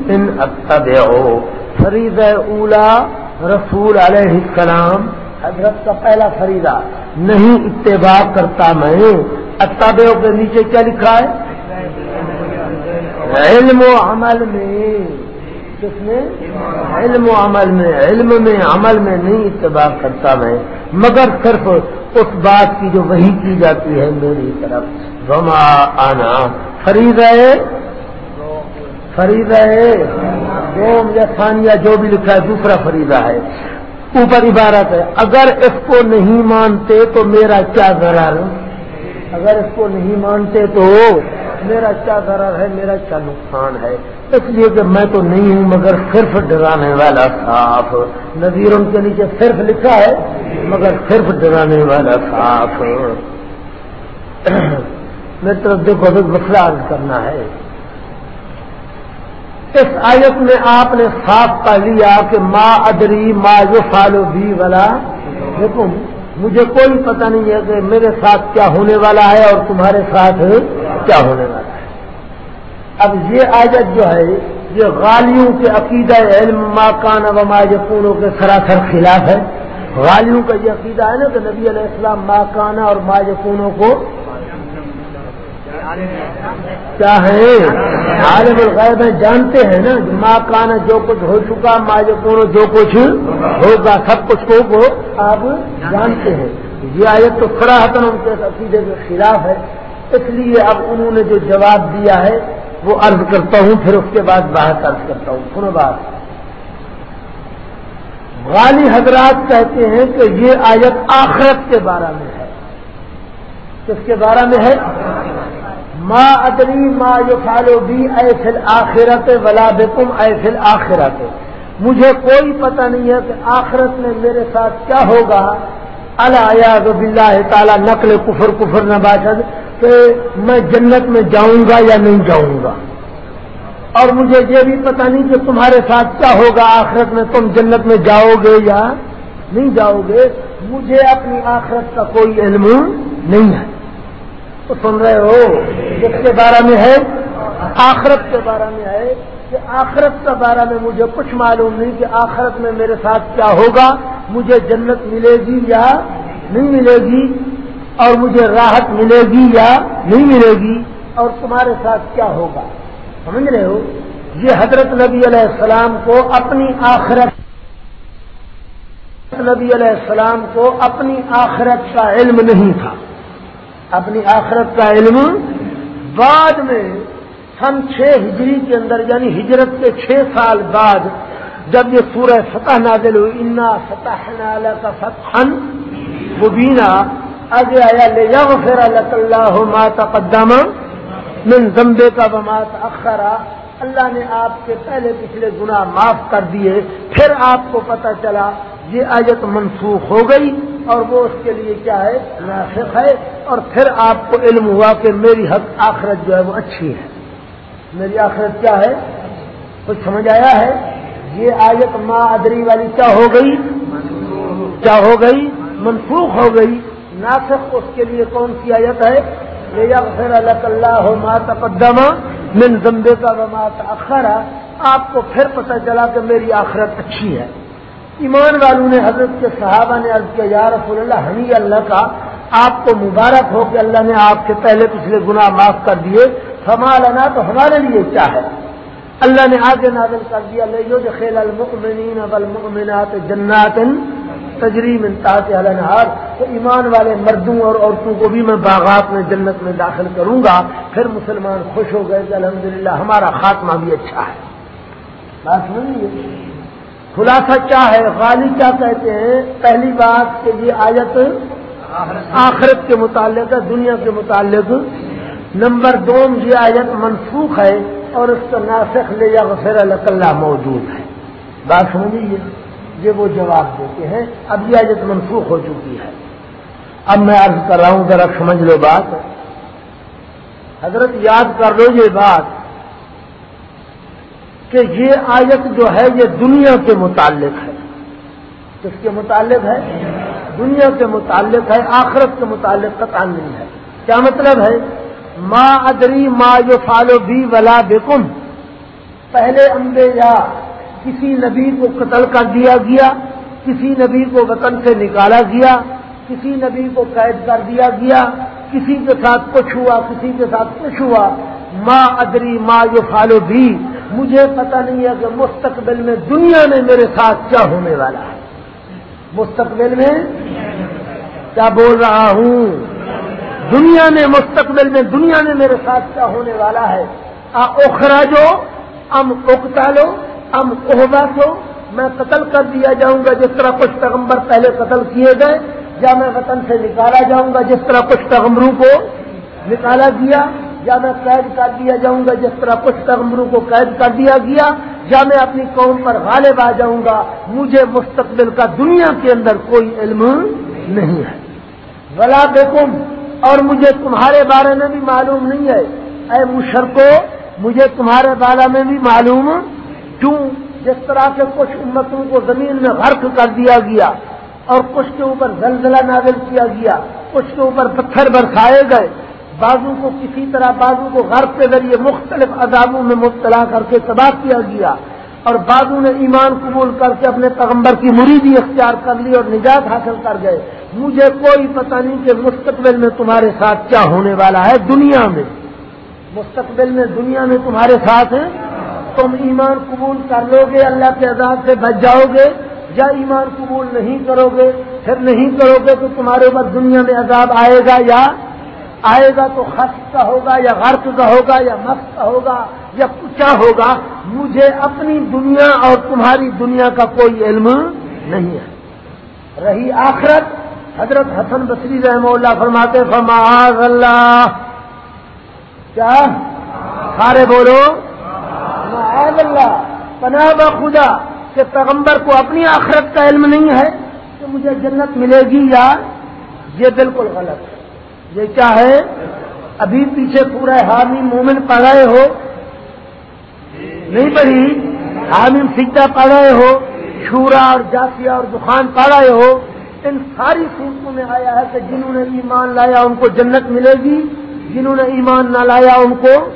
ان اتب فرید اولا رسول علیہ السلام، حضرت کا پہلا فریدہ نہیں اتباع کرتا میں. اتب کے نیچے کیا لکھا ہے؟ علم و عمل میں. کس میں؟ علم و عمل میں. علم میں، عمل میں نہیں اتباع کرتا میں. مگر صرف اس بات کی جو وہی کی جاتی ہے میری طرف. وما آنا. فرید ہے۔ فرید ہے دوم یا ثانیہ جو بھی لکھا ہے، دوسرا فریدہ ہے۔ اوپر عبارت ہے، اگر اس کو نہیں مانتے تو میرا کیا ضرر؟ اگر اس کو نہیں مانتے تو میرا کیا ضرر ہے؟ میرا کیا نقصان ہے؟ اس لیے کہ میں تو نہیں ہوں، مگر صرف ڈرانے والا صاف۔ نظیر ان کے نیچے صرف لکھا ہے، مگر صرف ڈرانے والا صاف۔ میری طرف دیکھو، ابھی مسئلہ کرنا ہے۔ اس آیت میں آپ نے صاف پا لیا کہ ماں ادری ماں جو فالو بھی والا دیکھو مجھے کوئی پتہ نہیں ہے کہ میرے ساتھ کیا ہونے والا ہے اور تمہارے ساتھ کیا ہونے والا ہے۔ اب یہ آیت جو ہے، یہ غالیوں کے عقیدہ علم ما کان و ما یقونوں کے سراسر خلاف ہے۔ غالیوں کا یہ عقیدہ ہے نا کہ نبی علیہ السلام ما کانا اور ما یقونوں کو کیا ہے؟ عالم الغیب ہے جانتے ہیں نا ماں کانا جو کچھ ہو چکا، ما یقون جو کچھ ہوگا، سب کچھ کو آپ جانتے ہیں۔ یہ آیت تو کھڑا ان کے عقیدے کے خلاف ہے۔ اس لیے اب انہوں نے جو جواب دیا ہے، وہ عرض کرتا ہوں، پھر اس کے بعد باہر عرض کرتا ہوں۔ سنو بات۔ غالی حضرات کہتے ہیں کہ یہ آیت آخرت کے بارے میں ہے۔ کس کے بارے میں ہے؟ ما ادری ما یو فالو بھی ایسل آخرت ولا بکم ایسل آخرت مجھے کوئی پتہ نہیں ہے کہ آخرت میں میرے ساتھ کیا ہوگا. اللہ بلّہ تعالیٰ نقل کفر کفر نہ باشد کہ میں جنت میں جاؤں گا یا نہیں جاؤں گا. اور مجھے یہ بھی پتہ نہیں کہ تمہارے ساتھ کیا ہوگا آخرت میں تم جنت میں جاؤ گے یا نہیں جاؤ گے. مجھے اپنی آخرت کا کوئی علم نہیں ہے. تو سن رہے ہو جس کے بارے میں ہے؟ آخرت کے بارے میں ہے کہ آخرت کا بارے میں مجھے کچھ معلوم نہیں کہ آخرت میں میرے ساتھ کیا ہوگا، مجھے جنت ملے گی یا نہیں ملے گی، اور مجھے راحت ملے گی یا نہیں ملے گی، اور تمہارے ساتھ کیا ہوگا؟ سمجھ رہے ہو؟ یہ حضرت نبی علیہ السلام کو اپنی آخرت نبی علیہ السلام کو اپنی آخرت کا علم نہیں تھا۔ اپنی آخرت کا علم، بعد میں سن چھ ہجری کے اندر یعنی ہجرت کے چھ سال بعد، جب یہ سورہ فتح نازل ہوئی، انا فتح نالا کا فتحن مبینہ آگے آیا لے جاؤ پھر اللہ ماتا قدامہ من زمبے کا بمات اخرا اللہ نے آپ کے پہلے پچھلے گنا معاف کر دیے، پھر آپ کو پتہ چلا یہ آیت منسوخ ہو گئی اور وہ اس کے لیے کیا ہے؟ ناسخ ہے۔ اور پھر آپ کو علم ہوا کہ میری حق آخرت جو ہے وہ اچھی ہے۔ میری آخرت کیا ہے؟ کچھ سمجھ آیا ہے؟ یہ آیت ماں ادری والی کیا ہو گئی؟ کیا ہو گئی؟ منسوخ ہو گئی۔ ناسخ اس کے لیے کون سی آیت ہے؟ اللہ ما تقدم۔ من زمبے کا وما تاخرا آپ کو پھر پتہ چلا کہ میری آخرت اچھی ہے۔ ایمان والوں نے حضرت کے صحابہ نے عرض کیا، یا رسول اللہ ہمی اللہ کا، آپ کو مبارک ہو کہ اللہ نے آپ کے پہلے پچھلے گناہ معاف کر دیے۔ ہما لنا، تو ہمارے لیے کیا ہے؟ اللہ نے آگے نازل کر دیا لے جو خیل المکمنین المؤمنات جنات تجریم انتہا النہار تو ایمان والے مردوں اور عورتوں کو بھی میں باغات میں جنت میں داخل کروں گا، پھر مسلمان خوش ہو گئے کہ الحمدللہ ہمارا خاتمہ بھی اچھا ہے۔ بات سمجھیے؟ خلاصہ کیا ہے؟ غالی کیا کہتے ہیں؟ پہلی بات کہ یہ آیت آخرت کے متعلق ہے، دنیا کے متعلق۔ نمبر دو، یہ آیت منسوخ ہے اور اس کا ناسخ لے یا غفیر اللہ موجود ہے۔ بات سمجھیے؟ یہ وہ جواب دیتے ہیں۔ اب یہ آیت منسوخ ہو چکی ہے۔ اب میں عرض کر رہا ہوں، ذرا سمجھ لو بات۔ حضرت یاد کر لو یہ بات کہ یہ آیت جو ہے، یہ دنیا کے متعلق ہے۔ کس کے متعلق ہے؟ دنیا کے متعلق ہے، آخرت کے متعلق قطع نہیں ہے۔ کیا مطلب ہے؟ ما ادری ما جو فالو بھی ولا بیکم پہلے انبیاء کسی نبی کو قتل کر دیا گیا، کسی نبی کو وطن سے نکالا گیا، کسی نبی کو قید کر دیا گیا، کسی کے ساتھ کچھ ہوا، کسی کے ساتھ کچھ ہوا۔ ماں ادری ماں جو فالو بھی مجھے پتہ نہیں ہے کہ مستقبل میں دنیا میں میرے ساتھ کیا ہونے والا ہے۔ مستقبل میں کیا بول رہا ہوں؟ دنیا میں مستقبل میں دنیا میں میرے ساتھ کیا ہونے والا ہے؟ اوکھرا جو ام اکتا لو ام کو میں قتل کر دیا جاؤں گا، جس طرح کچھ پیغمبر پہلے قتل کیے گئے، یا میں وطن سے نکالا جاؤں گا، جس طرح کچھ پیغمبروں کو نکالا گیا، یا میں قید کر دیا جاؤں گا، جس طرح کچھ پیغمبروں کو قید کر دیا گیا، یا میں اپنی قوم پر غالب آ جاؤں گا۔ مجھے مستقبل کا دنیا کے اندر کوئی علم نہیں ہے۔ بلا بیکم اور مجھے تمہارے بارے میں بھی معلوم نہیں ہے۔ اے مشرقو مجھے تمہارے بارے میں بھی معلوم کیوں جس طرح سے کچھ امتوں کو زمین میں غرق کر دیا گیا اور کچھ کے اوپر زلزلہ نازل کیا گیا، کچھ کے اوپر پتھر برسائے گئے بازو کو کسی طرح بازو کو غرب کے ذریعے مختلف عذابوں میں مبتلا کر کے تباہ کیا گیا اور بازو نے ایمان قبول کر کے اپنے پیغمبر کی مریدی اختیار کر لی اور نجات حاصل کر گئے۔ مجھے کوئی پتہ نہیں کہ مستقبل میں تمہارے ساتھ کیا ہونے والا ہے دنیا میں۔ مستقبل میں دنیا میں تمہارے ساتھ ہے تم ایمان قبول کر لو گے، اللہ کے عذاب سے بچ جاؤ گے۔ یا ایمان قبول نہیں کرو گے، پھر نہیں کرو گے تو تمہارے اوپر دنیا میں عذاب آئے گا یا آئے گا تو خط کا ہوگا یا غرق کا ہوگا یا مست کا ہوگا یا کیا ہوگا۔ مجھے اپنی دنیا اور تمہاری دنیا کا کوئی علم نہیں ہے۔ رہی آخرت۔ حضرت حسن بصری رحمہ اللہ فرماتے فماض اللہ، کیا؟ سارے بولو۔ معاذ اللہ، پناہ خدا کہ پیغمبر کو اپنی آخرت کا علم نہیں ہے کہ مجھے جنت ملے گی یا؟ یہ بالکل غلط ہے۔ یہ کیا ہے؟ ابھی پیچھے پورا حامی مومن پڑھائے ہو؟ نہیں پڑھی؟ حامی سکھتا پڑھائے ہو؟ شورا اور جافیہ اور دکان پڑھائے ہو؟ ان ساری صورتوں میں آیا ہے کہ جنہوں نے ایمان لایا ان کو جنت ملے گی، جنہوں نے ایمان نہ لایا ان کو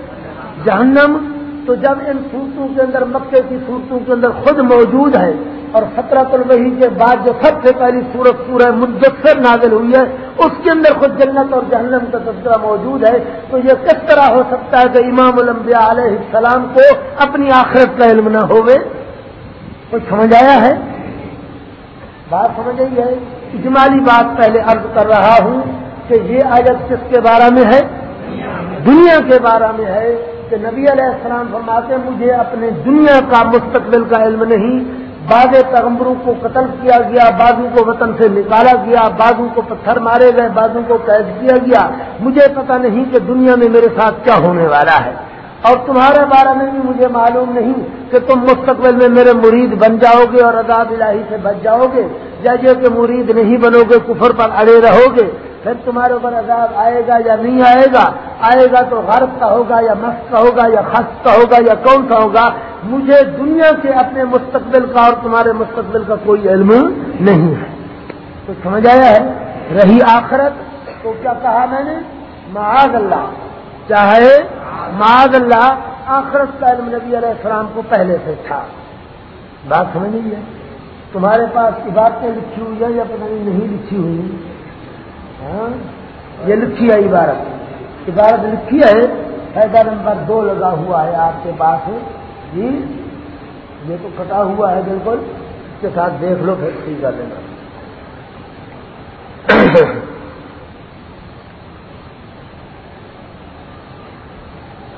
جہنم۔ تو جب ان صورتوں کے اندر، مکے کی صورتوں کے اندر خود موجود ہے اور فترت الوحی کے بعد جو سب سے پہلی صورت سورہ مدثر نازل ہوئی ہے، اس کے اندر خود جنت اور جہنم کا تذکرہ موجود ہے۔ تو یہ کس طرح ہو سکتا ہے کہ امام الانبیاء علیہ السلام کو اپنی آخرت کا علم نہ ہوئے؟ کچھ سمجھ آیا ہے؟ بات سمجھ آئی ہے۔ اجمالی بات پہلے عرض کر رہا ہوں کہ یہ آیت کس کے بارے میں ہے؟ دنیا کے بارے میں ہے۔ کہ نبی علیہ السلام فرماتے مجھے اپنے دنیا کا مستقبل کا علم نہیں بعض پیغمبروں کو قتل کیا گیا، بعضوں کو وطن سے نکالا گیا، بعضوں کو پتھر مارے گئے، بعضوں کو قید کیا گیا۔ مجھے پتہ نہیں کہ دنیا میں میرے ساتھ کیا ہونے والا ہے۔ اور تمہارے بارے میں بھی مجھے معلوم نہیں کہ تم مستقبل میں میرے مرید بن جاؤ گے اور عذاب الہی سے بچ جاؤ گے۔ یا یہ کہ مرید نہیں بنو گے، کفر پر اڑے رہو گے۔ پھر تمہارے اوپر عذاب آئے گا یا نہیں آئے گا؟ آئے گا تو غرب کا ہوگا یا مست کا ہوگا یا خط کا ہوگا یا کون سا ہوگا؟ مجھے دنیا سے اپنے مستقبل کا اور تمہارے مستقبل کا کوئی علم نہیں ہے۔ تو سمجھ آیا ہے؟ رہی آخرت؟ تو کیا کہا میں نے؟ معاذ اللہ۔ چاہے معاذ اللہ۔ آخرت کا علم نبی علیہ السلام کو پہلے سے تھا۔ بات سمجھ نہیں ہے؟ تمہارے پاس عبارتیں لکھی ہوئی ہیں یا پتہ نہیں لکھی ہوئی ہاں؟ یہ لکھی ہے عبارت۔ عبارت لکھی ہے فائدہ نمبر دو لگا ہوا ہے آپ کے پاس۔ جی یہ تو کٹا ہوا ہے بالکل۔ اس کے ساتھ دیکھ لو پھر ٹھیک کر لینا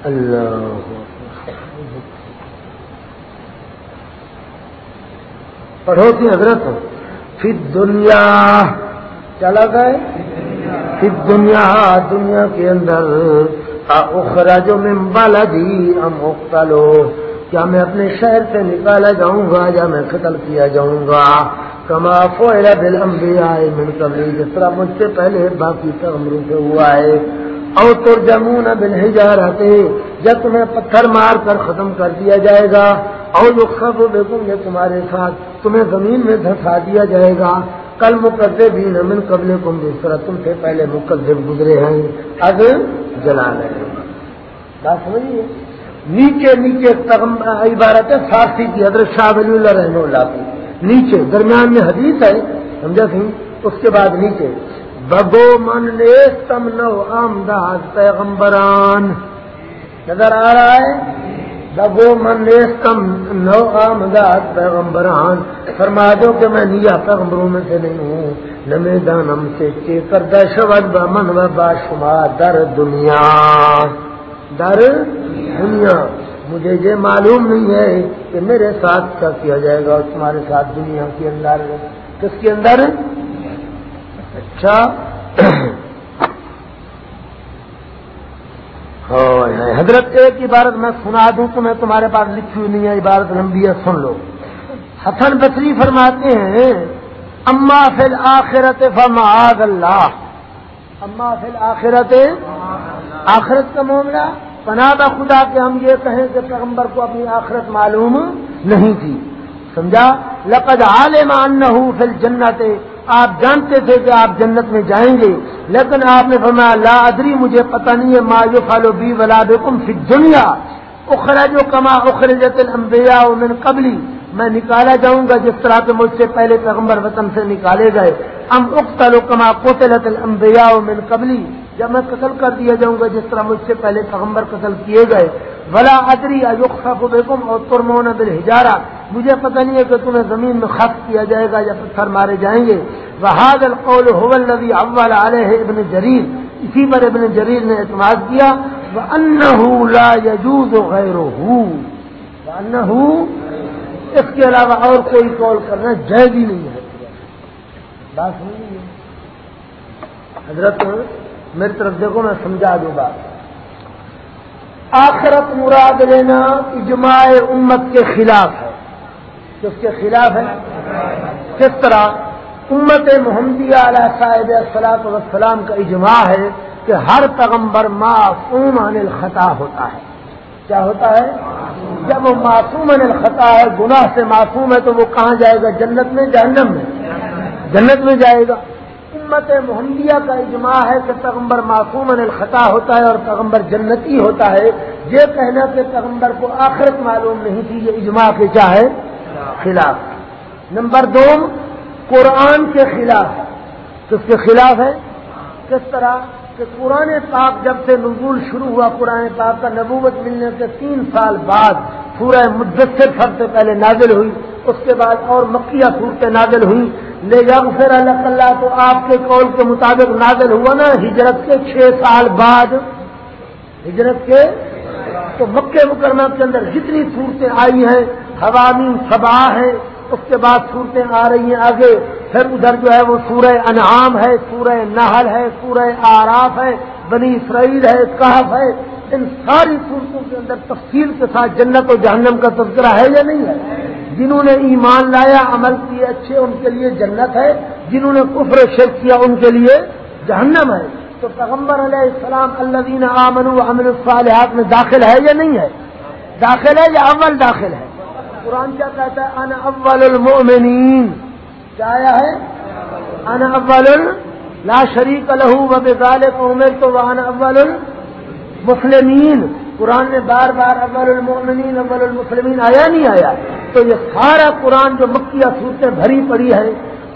اللہ۔ پڑھو کی حضرت پھر دنیا چلا گئے پھر دنیا دنیا کے اندر اخرا جو میں بالا جی ہم کیا میں اپنے شہر سے نکالا جاؤں گا یا میں قتل کیا جاؤں گا؟ کما فوئلہ دل آئے من قبل، جس طرح مجھ سے پہلے باقی پیغمبروں سے ہوا ہے۔ اور تو جمون بل جا رہتے جب تمہیں پتھر مار کر ختم کر دیا جائے گا۔ اور جو خب دیکھوں گے تمہارے ساتھ تمہیں زمین میں دھسا دیا جائے گا۔ کل مقدے بھی نمن قبل کم جس طرح تم سے پہلے مقدم گزرے ہیں۔ اب جلا رہے ہیں بات سمجھیے؟ نیچے نیچے عبارت ہے فارسی کی، حضرت شاہ ولی اللہ رحمہ اللہ کی۔ نیچے، درمیان میں حدیث ہے، سمجھا سی اس کے بعد نیچے۔ بگو من نے تم نو آمداد پیغمبران۔ نظر آ رہا ہے؟ لگو من کم نو آمداد پیغمبران فرما دو کہ میں نیا پیغمبروں میں سے نہیں ہوں۔ نمے دانم سے چے کر دشوت من و باشمار در دنیا۔ در دنیا۔ مجھے یہ معلوم نہیں ہے کہ میرے ساتھ کیا کیا جائے گا اور تمہارے ساتھ دنیا کے اندر، کس کے اندر؟ اچھا۔ حضرت ایک عبارت میں سنا دوں تو میں تمہارے پاس لکھی ہوئی نہیں ہے، عبارت لمبی ہے، سن لو۔ حسن بصری فرماتے ہیں، اما فل آخرت فماد اللہ۔ اما فل آخرت آخرت کا معاملہ۔ پناہ خدا کہ ہم یہ کہیں کہ پیغمبر کو اپنی آخرت معلوم نہیں تھی۔ سمجھا؟ لقد عالم انه فی الجنت آپ جانتے تھے کہ آپ جنت میں جائیں گے، لیکن آپ نے فرمایا، لا ادری، مجھے پتہ نہیں ہے، ما یو فالو بی ولا بکم فی دنیا اخرج کما اخرجت الانبیاء من قبلی۔ میں نکالا جاؤں گا جس طرح کے مجھ سے پہلے پیغمبر وطن سے نکالے گئے۔ ام اختل کما قتلت الانبیاء من قبلی۔ جب میں قتل کر دیا جاؤں گا، جس طرح مجھ سے پہلے پیغمبر قتل کیے گئے، ولا ادری اجخف بکم اور ترمون بالحجارہ مجھے پتہ نہیں ہے کہ تمہیں زمین میں خط کیا جائے گا یا پتھر مارے جائیں گے۔ وہاد القول هو الذي اول علیہ ابن جریر اسی پر ابن جریر نے اعتماد کیا وہ ان لا یجوز غیر اس کے علاوہ اور کوئی کال کرنا جائز ہی نہیں ہے۔ بات سمجھ حضرت میری طرف دیکھو، میں سمجھا دوں گا آخرت مراد لینا اجماع امت کے خلاف ہے۔ کس کے خلاف ہے؟ کس طرح؟ امت محمدیہ علیہ صاحب السلاط وسلام کا اجماع ہے کہ ہر پیغمبر معصوم عن الخطا ہوتا ہے۔ کیا ہوتا ہے؟ جب وہ معصوم عن الخطا ہے، گناہ سے معصوم ہے، تو وہ کہاں جائے گا؟ جنت میں، جہنم میں۔ جنت میں جائے گا۔ امت محمدیہ کا اجماع ہے کہ پیغمبر معصوم عن الخطا ہوتا ہے اور پیغمبر جنتی ہوتا ہے۔ یہ کہنا کہ پیغمبر کو آخرت معلوم نہیں تھی، یہ اجماع کے چاہے خلاف۔ نمبر دو، قرآن کے خلاف۔ کس کے خلاف ہے؟ کس طرح؟ کہ قرآن پاک جب سے نزول شروع ہوا، قرآن پاک کا نبوت ملنے کے تین سال بعد سورہ مدثر سب سے پہلے نازل ہوئی، اس کے بعد اور مکیہ صورتیں نازل ہوئی۔ لے جاؤ پھر اللہ اللہ تو آپ کے قول کے مطابق نازل ہوا نا، ہجرت کے چھ سال بعد۔ ہجرت کے؟ تو مکہ مکرمہ کے اندر جتنی صورتیں آئی ہیں، حوامی سبا ہے، اس کے بعد صورتیں آ رہی ہیں آگے۔ پھر ادھر جو ہے وہ سورہ انعام ہے، سورہ نہل ہے، سورہ آراف ہے، بنی اسرائیل ہے، کہف ہے۔ ان ساری صورتوں کے اندر تفصیل کے ساتھ جنت و جہنم کا تذکرہ ہے یا نہیں ہے؟ جنہوں نے ایمان لایا، عمل کیے اچھے، ان کے لیے جنت ہے۔ جنہوں نے کفر شرک کیا، ان کے لیے جہنم ہے۔ تو پیغمبر علیہ السلام اللہ دین امن امن الصالحات میں داخل ہے یا نہیں ہے؟ داخل ہے یا اول داخل ہے؟ قرآن کیا کہتا ہے؟ ان اول المؤمنین۔ کیا آیا ہے؟ ان اول لا شریک لہو و بال عمر تو وہ اول المسلمین۔ قرآن نے بار بار اول المؤمنین، اول المسلمین آیا نہیں آیا، تو یہ سارا قرآن جو مکیہ صورتیں بھری پڑی ہے،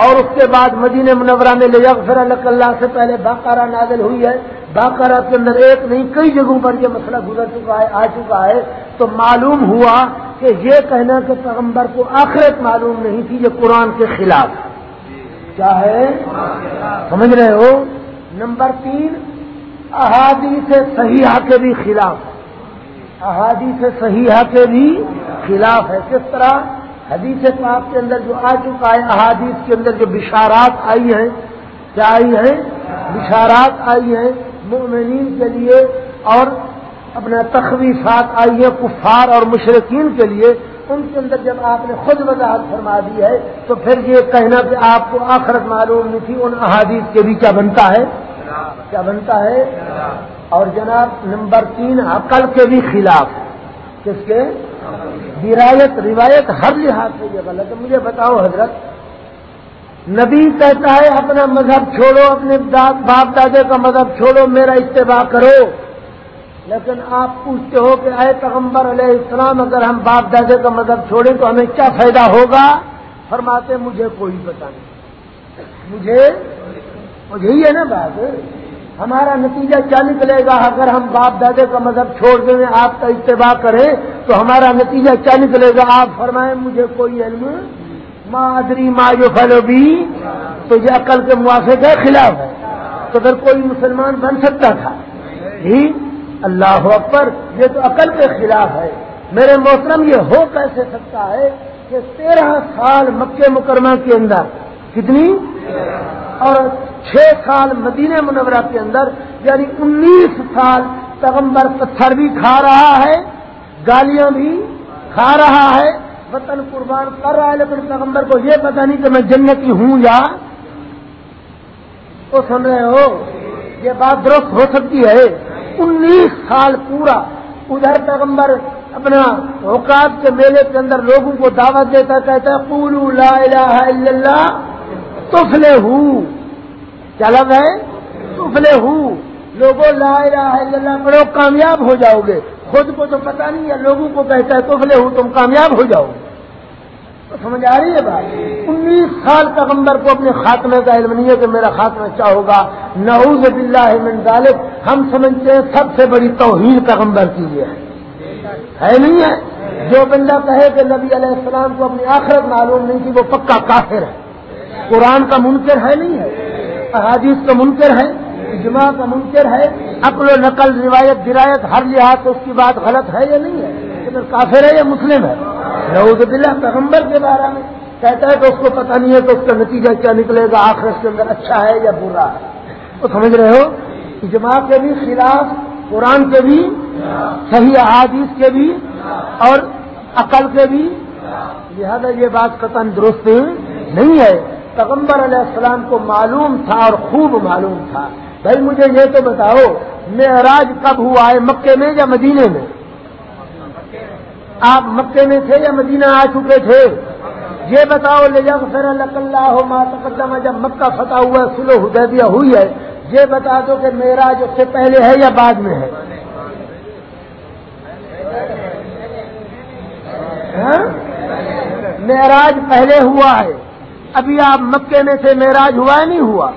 اور اس کے بعد مدینہ منورہ میں لے پھر اللہ اللہ سے پہلے باقارہ نازل ہوئی ہے۔ باقارہ کے اندر ایک نہیں، کئی جگہوں پر یہ مسئلہ گزر چکا ہے، آ چکا ہے۔ تو معلوم ہوا کہ یہ کہنا کہ پیغمبر کو آخرت معلوم نہیں تھی، یہ قرآن کے خلاف۔ کیا ہے؟ سمجھ رہے ہو؟ نمبر تین، احادیث صحیحہ کے بھی خلاف۔ احادیث صحیحہ کے بھی خلاف ہے۔ کس طرح؟ حدیث پاک کے اندر جو آ چکا ہے، احادیث کے اندر جو بشارات آئی ہیں، کیا آئی ہیں؟ بشارات آئی ہیں۔ مومنین کے لیے اور اپنا تخویفات آئی ہیں، کفار اور مشرقین کے لیے۔ ان کے اندر جب آپ نے خود وضاحت فرما دی ہے، تو پھر یہ کہنا کہ آپ کو آخرت معلوم نہیں تھی، ان احادیث کے بھی کیا بنتا ہے؟ کیا بنتا ہے؟ اور جناب نمبر تین، عقل کے بھی خلاف۔ کس کے؟ درایت، روایت ہر لحاظ سے یہ غلط ہے۔ مجھے بتاؤ حضرت، نبی کہتا ہے، اپنا مذہب چھوڑو، اپنے باپ دادے کا مذہب چھوڑو، میرا اتباع کرو۔ لیکن آپ پوچھتے ہو کہ اے پیغمبر علیہ السلام، اگر ہم باپ دادے کا مذہب چھوڑیں تو ہمیں کیا فائدہ ہوگا؟ فرماتے، مجھے کوئی پتا نہیں۔ مجھے مجھے ہی ہے نا بات۔ ہمارا نتیجہ کیا نکلے گا؟ اگر ہم باپ دادے کا مذہب چھوڑ دیں، آپ کا اتباع کریں، تو ہمارا نتیجہ کیا نکلے گا؟ آپ فرمائیں، مجھے کوئی علم ماں ادری ماں جو پھیلو بھی تو یہ عقل کے موافق کے خلاف ہے۔ تو اگر کوئی مسلمان بن سکتا تھا ہی اللہ اکبر، یہ تو عقل کے خلاف ہے۔ میرے محترم، یہ ہو کیسے سکتا ہے کہ تیرہ سال مکہ مکرمہ کے اندر کتنی؟ اور چھ سال مدینہ منورہ کے اندر یعنی انیس سال پیغمبر پتھر بھی کھا رہا ہے، گالیاں بھی کھا رہا ہے، وطن قربان کر رہا ہے، لیکن پیغمبر کو یہ پتہ نہیں کہ میں جنتی ہوں یا؟ تو سن رہے ہو، یہ بات درست ہو سکتی ہے۔ انیس سال پورا ادھر پیغمبر اپنا اوقات کے میلے کے اندر لوگوں کو دعوت دیتا کہتا ہے پولو لا الہ الا اللہ تفلے ہوں کیا لگ تفلے ہوں لوگوں لا الہ الا اللہ پڑھو، کامیاب ہو جاؤ گے۔ خود کو تو پتا نہیں ہے، لوگوں کو کہتا ہے تفلے ہوں تم کامیاب ہو جاؤ گے۔ سمجھ آ رہی ہے بات؟ انیس سال پیغمبر کو اپنے خاتمے کا علم نہیں ہے کہ میرا خاتمہ کیا ہوگا۔ نعوذ باللہ من ذالک۔ ہم سمجھتے ہیں سب سے بڑی توحید پیغمبر کی یہ ہے نہیں ہے؟ جو بندہ کہے کہ نبی علیہ السلام کو اپنی آخرت معلوم نہیں تھی، وہ پکا کافر ہے۔ قرآن کا منکر ہے نہیں ہے، احادیث کا منکر ہے، اجماع کا منکر ہے، عقل و نقل، روایت، درایت، ہر لحاظ سے اس کی بات غلط ہے یا نہیں ہے؟ کافر ہے یا مسلم ہے؟ رعود بلّہ پیغمبر کے بارے میں کہتا ہے کہ اس کو پتہ نہیں ہے تو اس کا نتیجہ کیا نکلے گا آخر اس کے اندر اچھا ہے یا برا ہے۔ تو سمجھ رہے ہو؟ اجماع کے بھی خلاف، قرآن کے بھی، صحیح احادیث کے بھی، اور عقل کے بھی۔ لہذا یہ بات قطن درست نہیں ہے۔ پیغمبر علیہ السلام کو معلوم تھا اور خوب معلوم تھا۔ بھائی مجھے یہ تو بتاؤ، معراج کب ہوا؟ ہے مکے میں یا مدینے میں؟ آپ مکے میں تھے یا مدینہ آ چکے تھے؟ یہ بتاؤ لے جب اللہ ہو ماں تقدمہ جب مکہ فتح ہوا سلو حدیبیہ ہوئی ہے، یہ بتا دو کہ معراج اس سے پہلے ہے یا بعد میں ہے؟ ہاں؟ معراج پہلے ہوا ہے۔ ابھی آپ مکے میں سے معراج ہوا نہیں ہوا۔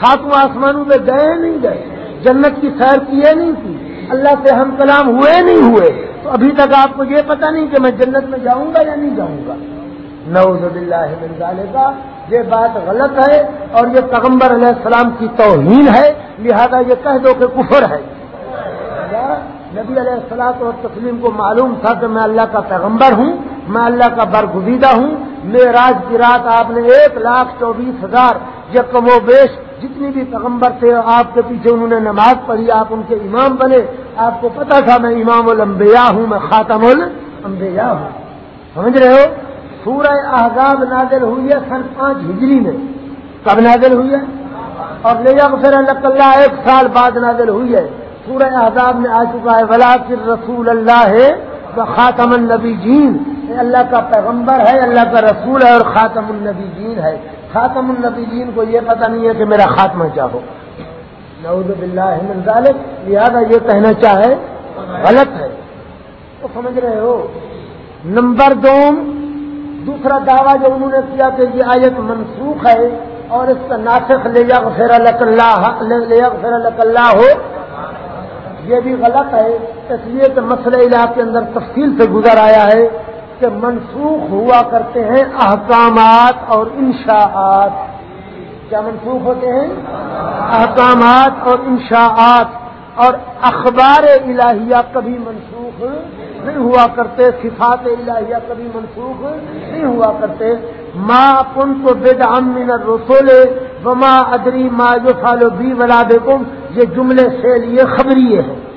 ساتوں آسمانوں میں گئے نہیں گئے۔ جنت کی سیر کیے نہیں کی اللہ سے ہم کلام ہوئے نہیں ہوئے۔ تو ابھی تک آپ کو یہ پتا نہیں کہ میں جنت میں جاؤں گا یا نہیں جاؤں گا۔ نوز اللہ ڈالے کا یہ بات غلط ہے اور یہ پیغمبر علیہ السلام کی توہین ہے۔ لہذا یہ کہہ دو کہ کفر ہے۔ نبی علیہ السلام اور تسلیم کو معلوم تھا کہ میں اللہ کا پیغمبر ہوں، میں اللہ کا برگزیدہ ہوں۔ میراج کی رات آپ نے ایک لاکھ چوبیس ہزار یا کم و بیش جتنی بھی پیغمبر تھے آپ کے پیچھے انہوں نے نماز پڑھی، آپ ان کے امام بنے۔ آپ کو پتا تھا میں امام الانبیاء ہوں، میں خاتم الانبیاء ہوں۔ سمجھ رہے ہو؟ سورہ احزاب نازل ہوئی ہے سن پانچ ہجری میں۔ کب نازل ہوئی ہے؟ اور لے جاؤ پھر اللہ، ایک سال بعد نازل ہوئی ہے۔ سورہ احزاب میں آ چکا ہے، ولا رسول اللہ ہے خاتم النبی جین اللہ کا پیغمبر ہے اللہ کا رسول ہے اور خاتم النبی جین ہے۔ خاتم النبی جین کو یہ پتہ نہیں ہے کہ میرا خاتمہ کیا ہو۔ نعوذ باللہ من ذالک۔ لہذا یہ کہنا چاہے غلط ہے۔ تو سمجھ رہے ہو؟ نمبر دو، دوسرا دعویٰ جو انہوں نے کیا کہ یہ آیت منسوخ ہے اور اس کا ناسخ لے جا فیر اللہ، لے جا فیر اللہ ہو، یہ بھی غلط ہے۔ اس لیے کہ مسئلہ علاق کے اندر تفصیل سے گزر آیا ہے کہ منسوخ ہوا کرتے ہیں احکامات اور انشاءات۔ کیا منسوخ ہوتے ہیں؟ احکامات اور انشاءات۔ اور اخبار الہیہ کبھی منسوخ نہیں ہوا کرتے، صفات الہیہ کبھی منسوخ نہیں ہوا کرتے۔ ماں کن تو بے من رسول وما ادری ما جو فالو بی ولا یہ جملے سے لیے خبریے ہیں۔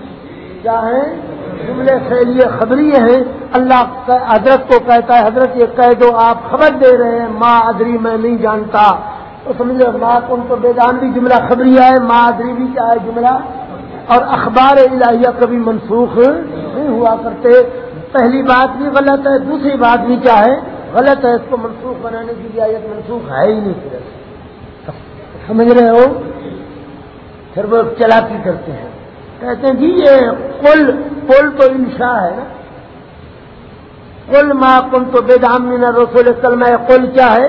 کیا ہیں۔ جملے سے لیے خبریے ہیں۔ اللہ حضرت کو کہتا ہے، حضرت یہ کہہ دو، آپ خبر دے رہے ہیں، ماں ادری میں نہیں جانتا۔ تو سمجھ لو ماں کن تو بیدان بھی جملہ خبریہ ہے ماں ادری بھی کیا ہے جملہ؟ اور اخبار الہیہ کبھی منسوخ نہیں ہوا کرتے۔ پہلی بات بھی غلط ہے، دوسری بات بھی کیا ہے؟ غلط ہے، اس کو منسوخ بنانے کی بھی آیت منسوخ ہے ہی نہیں۔ سمجھ رہے ہو؟ پھر وہ چلاکی کرتے ہیں۔ کہتے ہیں جی یہ کل کل تو انشا ہے نا۔ کل ماں کم تو بے دام مینا رسول کل کل کیا ہے؟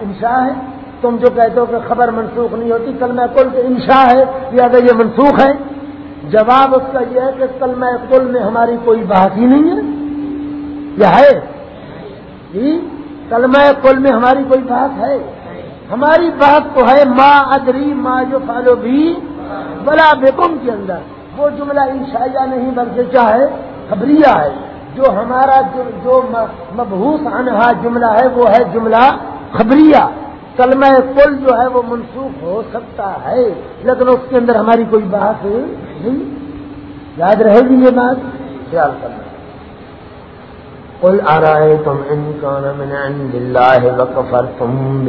انشا ہے۔ تم جو کہتے ہو کہ خبر منسوخ نہیں ہوتی کل میں کل تو انشا ہے یا اگر یہ منسوخ ہے۔ جواب اس کا یہ ہے کہ کل میں کل میں ہماری کوئی بات ہی نہیں ہے۔ یہ ہے۔ جی کل میں کل میں ہماری کوئی بات ہے۔ ہماری بات تو ہے ماں ادری ماں جو فالو بھی۔ بلا بیکم کے اندر۔ وہ جملہ انشائیہ نہیں، بلکہ کیا ہے؟ خبریہ ہے۔ جو ہمارا جو مبہوس انہا جملہ ہے، وہ ہے جملہ خبریہ کلمہ کل جو ہے، وہ منسوخ ہو سکتا ہے، لیکن اس کے اندر ہماری کوئی بات نہیں۔ یاد رہے گی یہ بات؟ خیال کرنا۔ کل آ رہا ہے تم انکان وکفر تم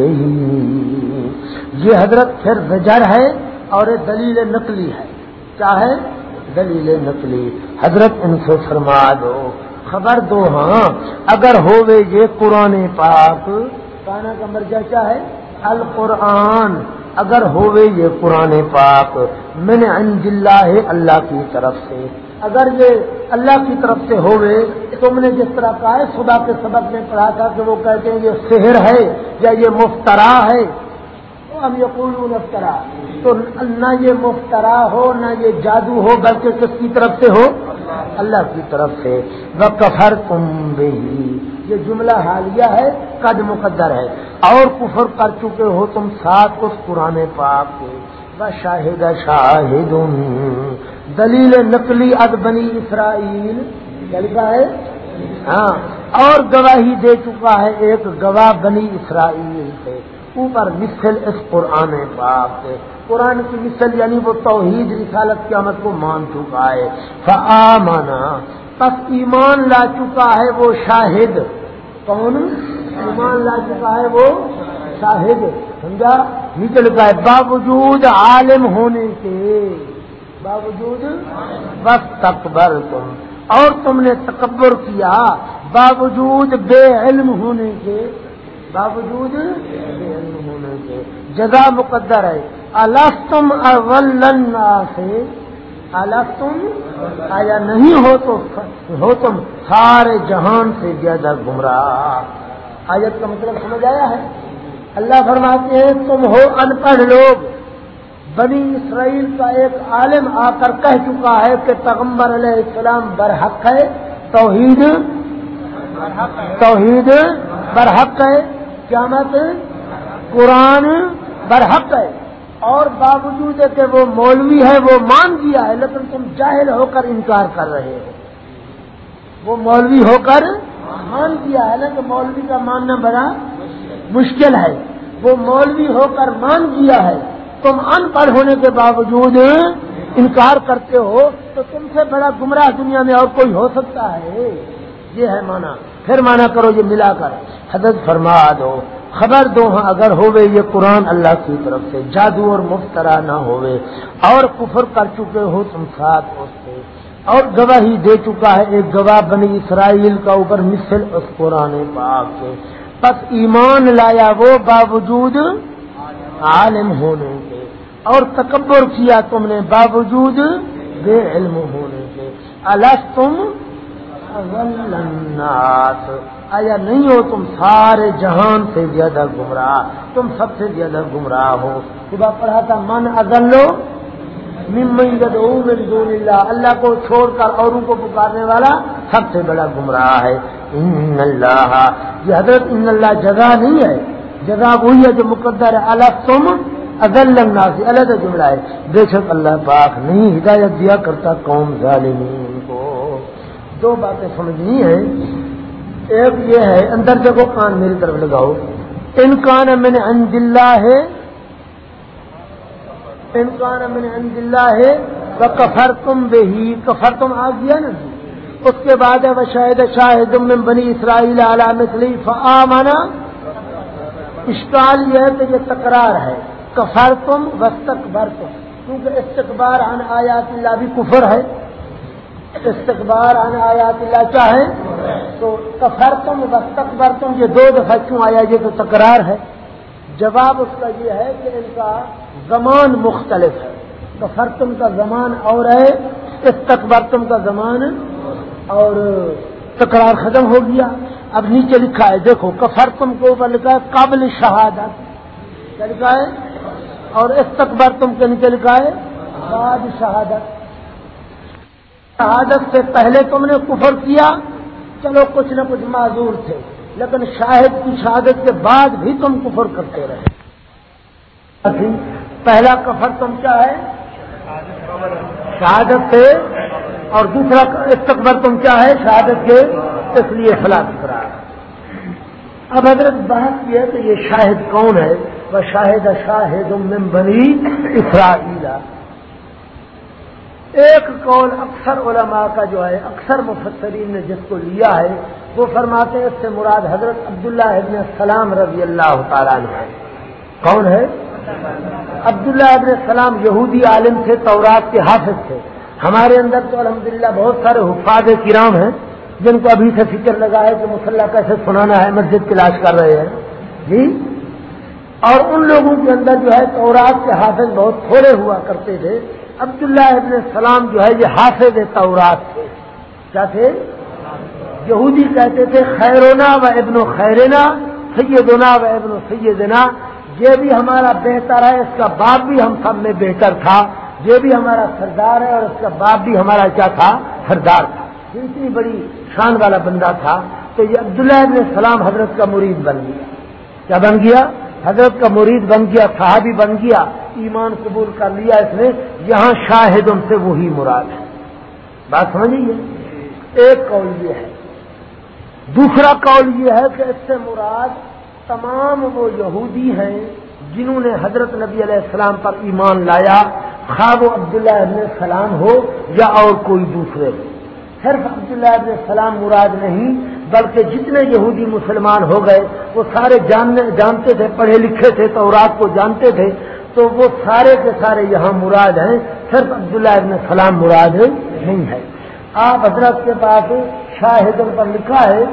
یہ حضرت پھر زجر ہے۔ اور یہ دلیل نقلی ہے۔ کیا ہے؟ دلیل نقلی۔ حضرت ان سے فرما دو۔ خبر دو ہاں اگر ہوئے یہ قرآن پاک، کانا کا مرجع کیا ہے؟ القرآن۔ اگر ہوئے یہ قرآن پاک میں نے انجلہ ہے اللہ کی طرف سے۔ اگر یہ اللہ کی طرف سے ہوئے تم نے جس طرح کہا ہے صبح کے سبق میں پڑھا تھا کہ وہ کہتے ہیں یہ شہر ہے یا یہ مفترا ہے۔ تو ہم یہ مفترا تو نہ یہ مفترا ہو، نہ یہ جادو ہو، بلکہ کس کی طرف سے ہو؟ اللہ کی طرف سے. وہ کفر تم بھی یہ جملہ حالیہ ہے، قد مقدر ہے. اور کفر کر چکے ہو تم ساتھ اس پرانے پاک کے. شاہد شاہد. دلیل نقلی اد بنی اسرائیل. لکھا ہے؟ ہاں. اور گواہی دے چکا ہے ایک گواہ بنی اسرائیل سے. اوپر مثل اس قرآن پاک سے۔ قرآن کی مثل یعنی وہ توحید رسالت قیامت کو مان چکا ہے۔ فآمنا۔ پس ایمان لا چکا ہے وہ شاہد۔ کون؟ ایمان لا چکا ہے وہ شاہد۔ سمجھا؟ نکل کا ہے۔ باوجود عالم ہونے کے۔ باوجود؟ بس تکبر تم اور تم نے تکبر کیا۔ باوجود بے علم ہونے کے۔ باوجود جزا مقدر ہے۔ الفتم اول سے الفتم آیا نہیں ہو تو ہو تم سارے جہان سے زیادہ گمراہ۔ آیت کا مطلب سمجھ آیا ہے؟ اللہ فرماتے ہیں، تم ہو ان پڑھ لوگ۔ بنی اسرائیل کا ایک عالم آ کر کہہ چکا ہے کہ پیغمبر علیہ السلام برحق ہے، توحید توحید برحق ہے۔ قیامت قرآن برحق ہے۔ اور باوجود کہ وہ مولوی ہے، وہ مان دیا ہے، لیکن تم جاہل ہو کر انکار کر رہے ہو۔ وہ مولوی ہو کر مان دیا ہے، لیکن مولوی کا ماننا بڑا مشکل ہے۔ وہ مولوی ہو کر مان دیا ہے۔ تم ان پڑھ ہونے کے باوجود انکار کرتے ہو، تو تم سے بڑا گمراہ دنیا میں اور کوئی ہو سکتا ہے؟ یہ ہے مانا۔ پھر مانا کرو یہ ملا کر۔ حضرت فرما دو، خبر دو ہاں اگر ہوئے یہ قرآن اللہ کی طرف سے جادو اور مفترا نہ ہوئے، اور کفر کر چکے ہو تم ساتھ اس سے اور گواہی دے چکا ہے ایک گواہ بنی اسرائیل کا اوپر مثل اس قرآن پاک سے بس ایمان لایا وہ باوجود عالم ہونے کے، اور تکبر کیا تم نے باوجود بے علم ہونے کے۔ الگ تم آیا نہیں ہو تم سارے جہان سے زیادہ گمراہ؟ تم سب سے زیادہ گمراہ ہو۔ صبح پڑھا تھا من اگر لو دون اللہ اللہ کو چھوڑ کر اوروں کو پکارنے والا سب سے بڑا گمراہ ہے۔ ان اللہ یہ حضرت ان اللہ جگہ نہیں ہے۔ جگہ وہی ہے جو مقدر ہے۔ الگ تم اگر لگنا سے الگ جملہ ہے۔ بے شک اللہ پاک نہیں ہدایت دیا کرتا قوم ظالمین کو۔ دو باتیں سمجھنی ہیں۔ ایک یہ ہے، اندر جگہ کان میری طرف لگاؤ۔ ان کان میں نے انجلہ ہے ان کان میں نے انجلہ ہے وہ کفر تم بے ہی کفر تم آ گیا نا جی۔ اس کے بعد ہے وہ شاید شاہد بنی اسرائیل عالم فآ مانا اشکال یہ ہے کہ یہ تکرار ہے۔ کفر تم وسطبر تم کیونکہ استقبار ان آیات اللہ بھی کفر ہے۔ استقبار ان آیات اللہ چاہے تو کفر تم وسطبر تم یہ دو دفعہ کیوں آیا؟ یہ تو تکرار ہے۔ جواب اس کا یہ ہے کہ ان کا زمان مختلف ہے۔ کفر تم کا زمان اور ہے استقبر تم کا زمان اور تکرار ختم ہو گیا۔ اب نیچے لکھا ہے، دیکھو کفر تم کے اوپر لکھا ہے قابل شہادت۔ کیا لکھا ہے؟ اور استقبر تم کے نیچے لکھا ہے، بعد شہادت۔ شہادت سے پہلے تم نے کفر کیا، چلو کچھ نہ کچھ معذور تھے، لیکن شاہد کی شہادت کے بعد بھی تم کفر کرتے رہے۔ پہلا کفر تم کیا ہے؟ شہادت سے، اور دوسرا استقبر تم کیا ہے؟ شہادت کے اس لیے خلاف کرا اب حضرت بحث یہ ہے کہ یہ شاہد کون ہے؟ وہ شاہد شاہد من بنی اسرائیلا ایک قول اکثر علماء کا جو ہے، اکثر مفسرین نے جس کو لیا ہے، وہ فرماتے ہیں اس سے مراد حضرت عبداللہ ابن السلام رضی اللہ تعالیٰ نے کون ہے؟ عبداللہ ابن السلام یہودی عالم تھے، تورات کے حافظ تھے۔ ہمارے اندر تو الحمدللہ بہت سارے حفاظ کرام ہیں، جن کو ابھی سے فکر لگا ہے کہ مسلح کیسے سنانا ہے، مسجد تلاش کر رہے ہیں۔ جی؟ اور ان لوگوں کے اندر جو ہے، تورات کے حافظ بہت تھوڑے ہوا کرتے تھے۔ عبداللہ ابن السلام جو ہے یہ حافظ تورات تھے۔ کیا تھے؟ یہودی کہتے تھے خیرونا و ابن و خیرنا، سیدنا و ابن و سیدنا۔ یہ بھی ہمارا بہتر ہے، اس کا باپ بھی ہم سب میں بہتر تھا۔ یہ بھی ہمارا سردار ہے اور اس کا باپ بھی ہمارا کیا تھا؟ سردار تھا۔ اتنی بڑی شان والا بندہ تھا تو یہ عبداللہ ابن السلام حضرت کا مرید بن گیا۔ کیا بن گیا؟ حضرت کا مرید بن گیا، صحابی بن گیا، ایمان قبول کر لیا اس نے، یہاں شاہد ان سے وہی مراد ہے۔ بات سمجھیے ایک قول یہ ہے۔ دوسرا قول یہ ہے کہ اس سے مراد تمام وہ یہودی ہیں جنہوں نے حضرت نبی علیہ السلام پر ایمان لایا، خواب و عبداللہ ابن السلام ہو یا اور کوئی دوسرے ہو۔ صرف عبداللہ ابن السلام مراد نہیں بلکہ جتنے یہودی مسلمان ہو گئے، وہ سارے جاننے، جانتے تھے، پڑھے لکھے تھے تو رات کو جانتے تھے، تو وہ سارے کے سارے یہاں مراد ہیں۔ صرف عبداللہ ابن السلام مراد نہیں ہے۔ آپ حضرت کے پاس شاہدن پر لکھا ہے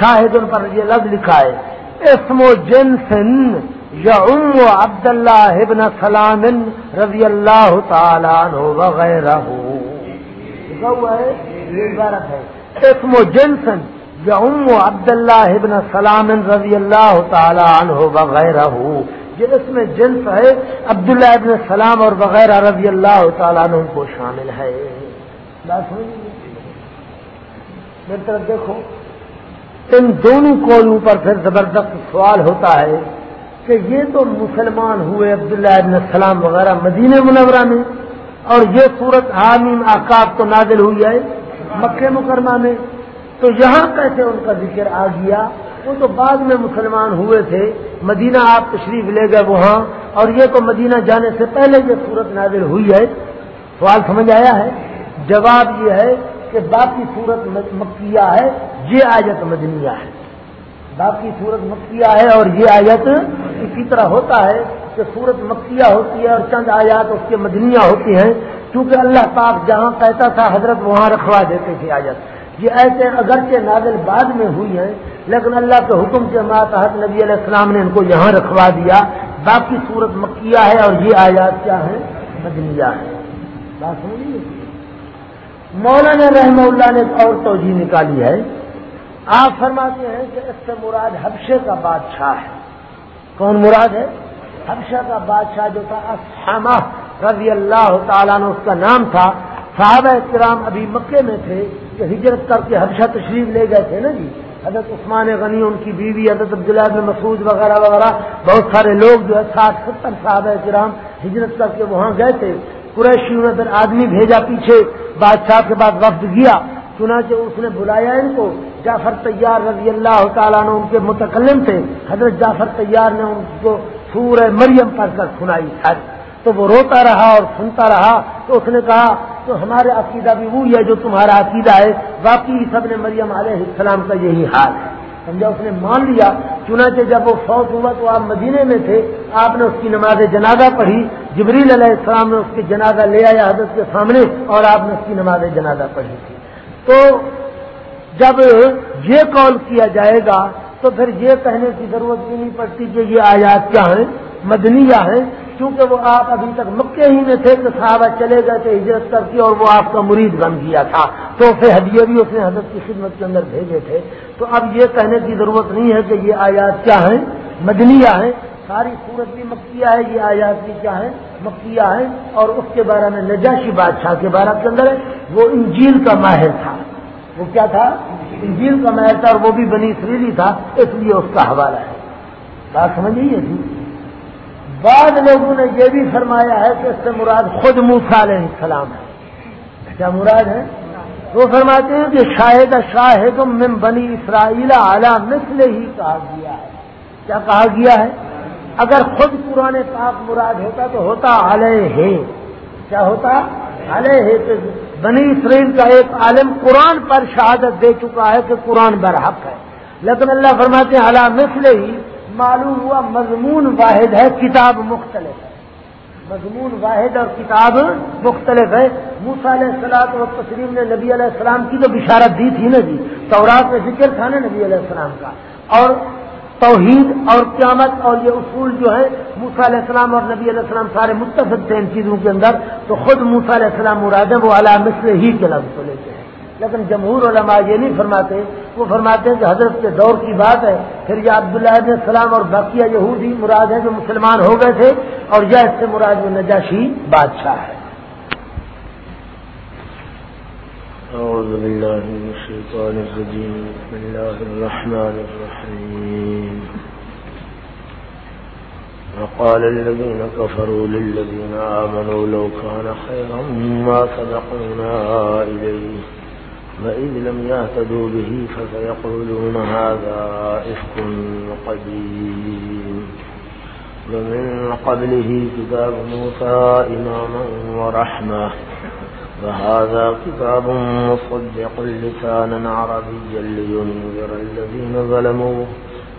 شاہدن پر یہ لفظ لکھا ہے، اسم و جنسن یا ام عبد اللہ ابن سلام رضی اللہ تعالیٰ وغیرہ۔ عبارت ہے۔ اسم و جنسن یا ام عبد اللہ ابن سلام رضی اللہ تعالیٰ عنہ وغیرہ۔ یہ اس میں جنس ہے، عبداللہ ابن سلام اور وغیرہ رضی اللہ تعالیٰ عنہ کو شامل ہے۔ میری طرف دیکھو، ان دونوں قولوں پر پھر زبردست سوال ہوتا ہے کہ یہ تو مسلمان ہوئے عبداللہ ابن السلام وغیرہ مدینہ منورہ میں، اور یہ صورت حامیم آکاب تو نازل ہوئی ہے۔ مکہ مکرمہ میں، تو یہاں کیسے ان کا ذکر آ گیا؟ وہ تو بعد میں مسلمان ہوئے تھے، مدینہ آپ تشریف لے گئے وہاں، اور یہ تو مدینہ جانے سے پہلے یہ صورت نازل ہوئی ہے۔ سوال سمجھ آیا ہے؟ جواب یہ ہے کہ باقی صورت مکیہ ہے، یہ آیت مدنیہ ہے۔ باقی صورت مکیہ ہے اور یہ آیت اسی طرح ہوتا ہے کہ صورت مکیہ ہوتی ہے اور چند آیات اس کے مدنیہ ہوتی ہیں۔ کیونکہ اللہ پاک جہاں کہتا تھا حضرت وہاں رکھوا دیتے تھے آیت یہ ایسے اگرچہ نازل بعد میں ہوئی ہیں، لیکن اللہ کے حکم کے ماتحت نبی علیہ السلام نے ان کو یہاں رکھوا دیا۔ باقی صورت مکیہ ہے اور یہ آیات کیا ہے مدنیہ ہے بات سمجھیے مولانا رحمہ اللہ نے ایک اور توجہ نکالی ہے۔ آپ فرماتے ہیں کہ اس سے مراد حبشے کا بادشاہ ہے۔ کون مراد ہے؟ حبشہ کا بادشاہ جو تھا اسحامہ رضی اللہ تعالیٰ نے اس کا نام تھا۔ صحابہ کرام ابھی مکے میں تھے کہ ہجرت کر کے حبشہ تشریف لے گئے تھے نا جی۔ حضرت عثمان غنی، ان کی بیوی، حضرت عبداللہ بن مسعود وغیرہ وغیرہ، بہت سارے لوگ جو ہے، ساٹھ، ستر صحابہ کرام ہجرت کر کے وہاں گئے تھے۔ قریشیوں نے پھر آدمی بھیجا پیچھے، بادشاہ کے بعد وقت گیا چنانچہ اس نے بلایا ان کو۔ جعفر تیار رضی اللہ تعالیٰ نے ان کے متکلم تھے۔ حضرت جعفر تیار نے ان کو سورہ مریم پڑھ کر سنائی ساری تو وہ روتا رہا اور سنتا رہا تو اس نے کہا، تو ہمارے عقیدہ بھی وہی ہے جو تمہارا عقیدہ ہے. باقی سب نے مریم علیہ السلام کا یہی حال ہے۔ سمجھا؟ اس نے مان لیا، چنانچہ جب وہ فوت ہوا تو آپ مدینے میں تھے، آپ نے اس کی نماز جنازہ پڑھی، جبریل علیہ السلام نے اس کی جنازہ لے آیا حضرت کے سامنے اور آپ نے اس کی نماز جنازہ پڑھی تھی۔ تو جب یہ کال کیا جائے گا تو پھر یہ کہنے کی ضرورت بھی نہیں پڑتی کہ یہ آیات کیا ہیں، مدنیہ ہیں کیونکہ وہ آپ ابھی تک مکے ہی میں تھے کہ صحابہ چلے گئے تھے ہجرت کر کے اور وہ آپ کا مرید بن گیا تھا تو پھر ہدیے بھی اس نے حضرت کی خدمت کے اندر بھیجے تھے۔ تو اب یہ کہنے کی ضرورت نہیں ہے کہ یہ آیات کیا ہیں؟ مدنیہ ہیں۔ ساری صورت بھی مکیہ ہے، یہ آیات بھی کیا ہے مکیہ ہے اور اس کے بارے میں نجاشی بادشاہ کے بارے کے اندر وہ انجیل کا ماہر تھا۔ وہ کیا تھا؟ انجیل کا ماہر تھا اور وہ بھی بنی سریلی تھا، اس لیے اس کا حوالہ ہے۔ بات سمجھ سمجھیے جی بعض لوگوں نے یہ بھی فرمایا ہے کہ اس سے مراد خود موسا علیہ السلام ہے۔ کیا مراد ہے؟ وہ فرماتے ہیں کہ شاہد شاہد من بنی اسرائیل اعلیٰ مثل ہی کہا گیا ہے۔ کیا کہا گیا ہے؟ اگر خود پرانے پاک مراد ہوتا تو ہوتا علیہ۔ کیا ہوتا؟ علیہ۔ بنی اسرائیل کا ایک عالم قرآن پر شہادت دے چکا ہے کہ قرآن برحق ہے۔ لیکن اللہ فرماتے ہیں اعلیٰ مثل ہی معلوم ہوا مضمون واحد ہے، کتاب مختلف ہے۔ مضمون واحد اور کتاب مختلف ہے۔ موسا علیہ السلام و تسلیم نے نبی علیہ السلام کی تو بشارت دی تھی نا جی۔ تورات میں ذکر تھا نا نبی علیہ السلام کا۔ اور توحید اور قیامت اور یہ اصول جو ہے موسا علیہ السلام اور نبی علیہ السلام سارے متفق تھے ان چیزوں کے اندر۔ تو خود موسا علیہ السلام مراد ہے وہ علامت ہی کے لفظ کو لیتے ہیں۔ لیکن جمہور علماء یہ نہیں فرماتے، وہ فرماتے ہیں کہ حضرت کے دور کی بات ہے، پھر یہ عبداللہ علیہ السلام اور باقیہ یہودی مراد ہیں جو مسلمان ہو گئے تھے، اور یہ اس سے مراد وہ نجاشی بادشاہ ہے۔ أعوذ بالله من الشيطان الرجيم بسم الله الرحمن الرحيم وقال الذين كفروا للذين آمنوا لو كان خيرا ما سبقنا إليه وإذ لم يهتدوا به فسيقولون هذا إفق قديم ومن قبله كتاب موسى إماما ورحمة وهذا كتاب مصدق لسانا عربيا لينذر الذين ظلموا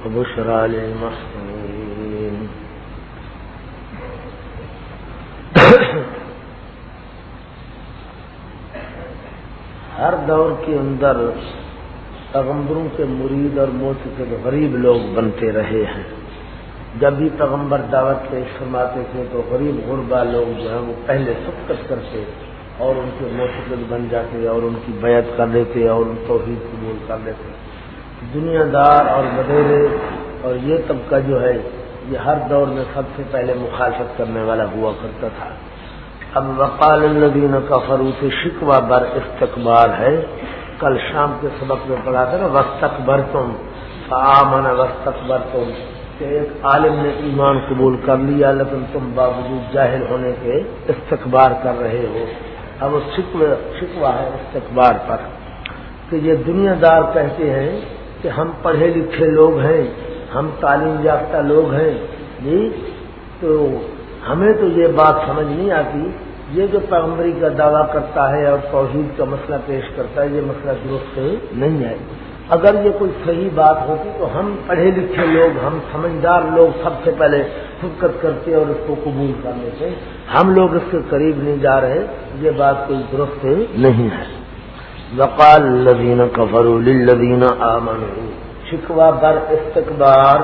وبشرى للمحسنين ہر دور کے اندر پیغمبروں کے مرید اور موت کے غریب لوگ بنتے رہے ہیں۔ جب بھی پیغمبر دعوت پیش فرماتے تھے تو غریب غربا لوگ جو ہیں وہ پہلے سبقت کرتے اور ان کے موسیقل بن جاتے اور ان کی بیعت کر لیتے اور ان توحید قبول کر لیتے۔ دنیا دار اور مدیرے اور یہ طبقہ جو ہے، یہ ہر دور میں سب سے پہلے مخالفت کرنے والا ہوا کرتا تھا۔ اب وقال الدین کا فروخ شکوہ بر استقبال ہے، کل شام کے سبق میں پڑھا تھا نا وسطبر تم آمن وسطبر تم کہ ایک عالم نے ایمان قبول کر لیا، لیکن تم باوجود جاہل ہونے کے استقبار کر رہے ہو۔ اب شکوہ ہے استقبار پر۔ کہ یہ دنیا دار کہتے ہیں کہ ہم پڑھے لکھے لوگ ہیں، ہم تعلیم یافتہ لوگ ہیں۔ جی تو ہمیں تو یہ بات سمجھ نہیں آتی، یہ جو پیغمبری کا دعویٰ کرتا ہے اور توحید کا مسئلہ پیش کرتا ہے، یہ مسئلہ درست نہیں ہے۔ اگر یہ کوئی صحیح بات ہوتی تو ہم پڑھے لکھے لوگ، ہم سمجھدار لوگ سب سے پہلے فکت کرتے اور اس کو قبول کر لیتے۔ ہم لوگ اس کے قریب نہیں جا رہے، یہ بات کوئی درست نہیں ہے۔ وقال الذين كفروا للذين آمنوا۔ شکوا بر استقبار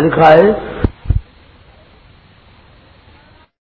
لکھا ہے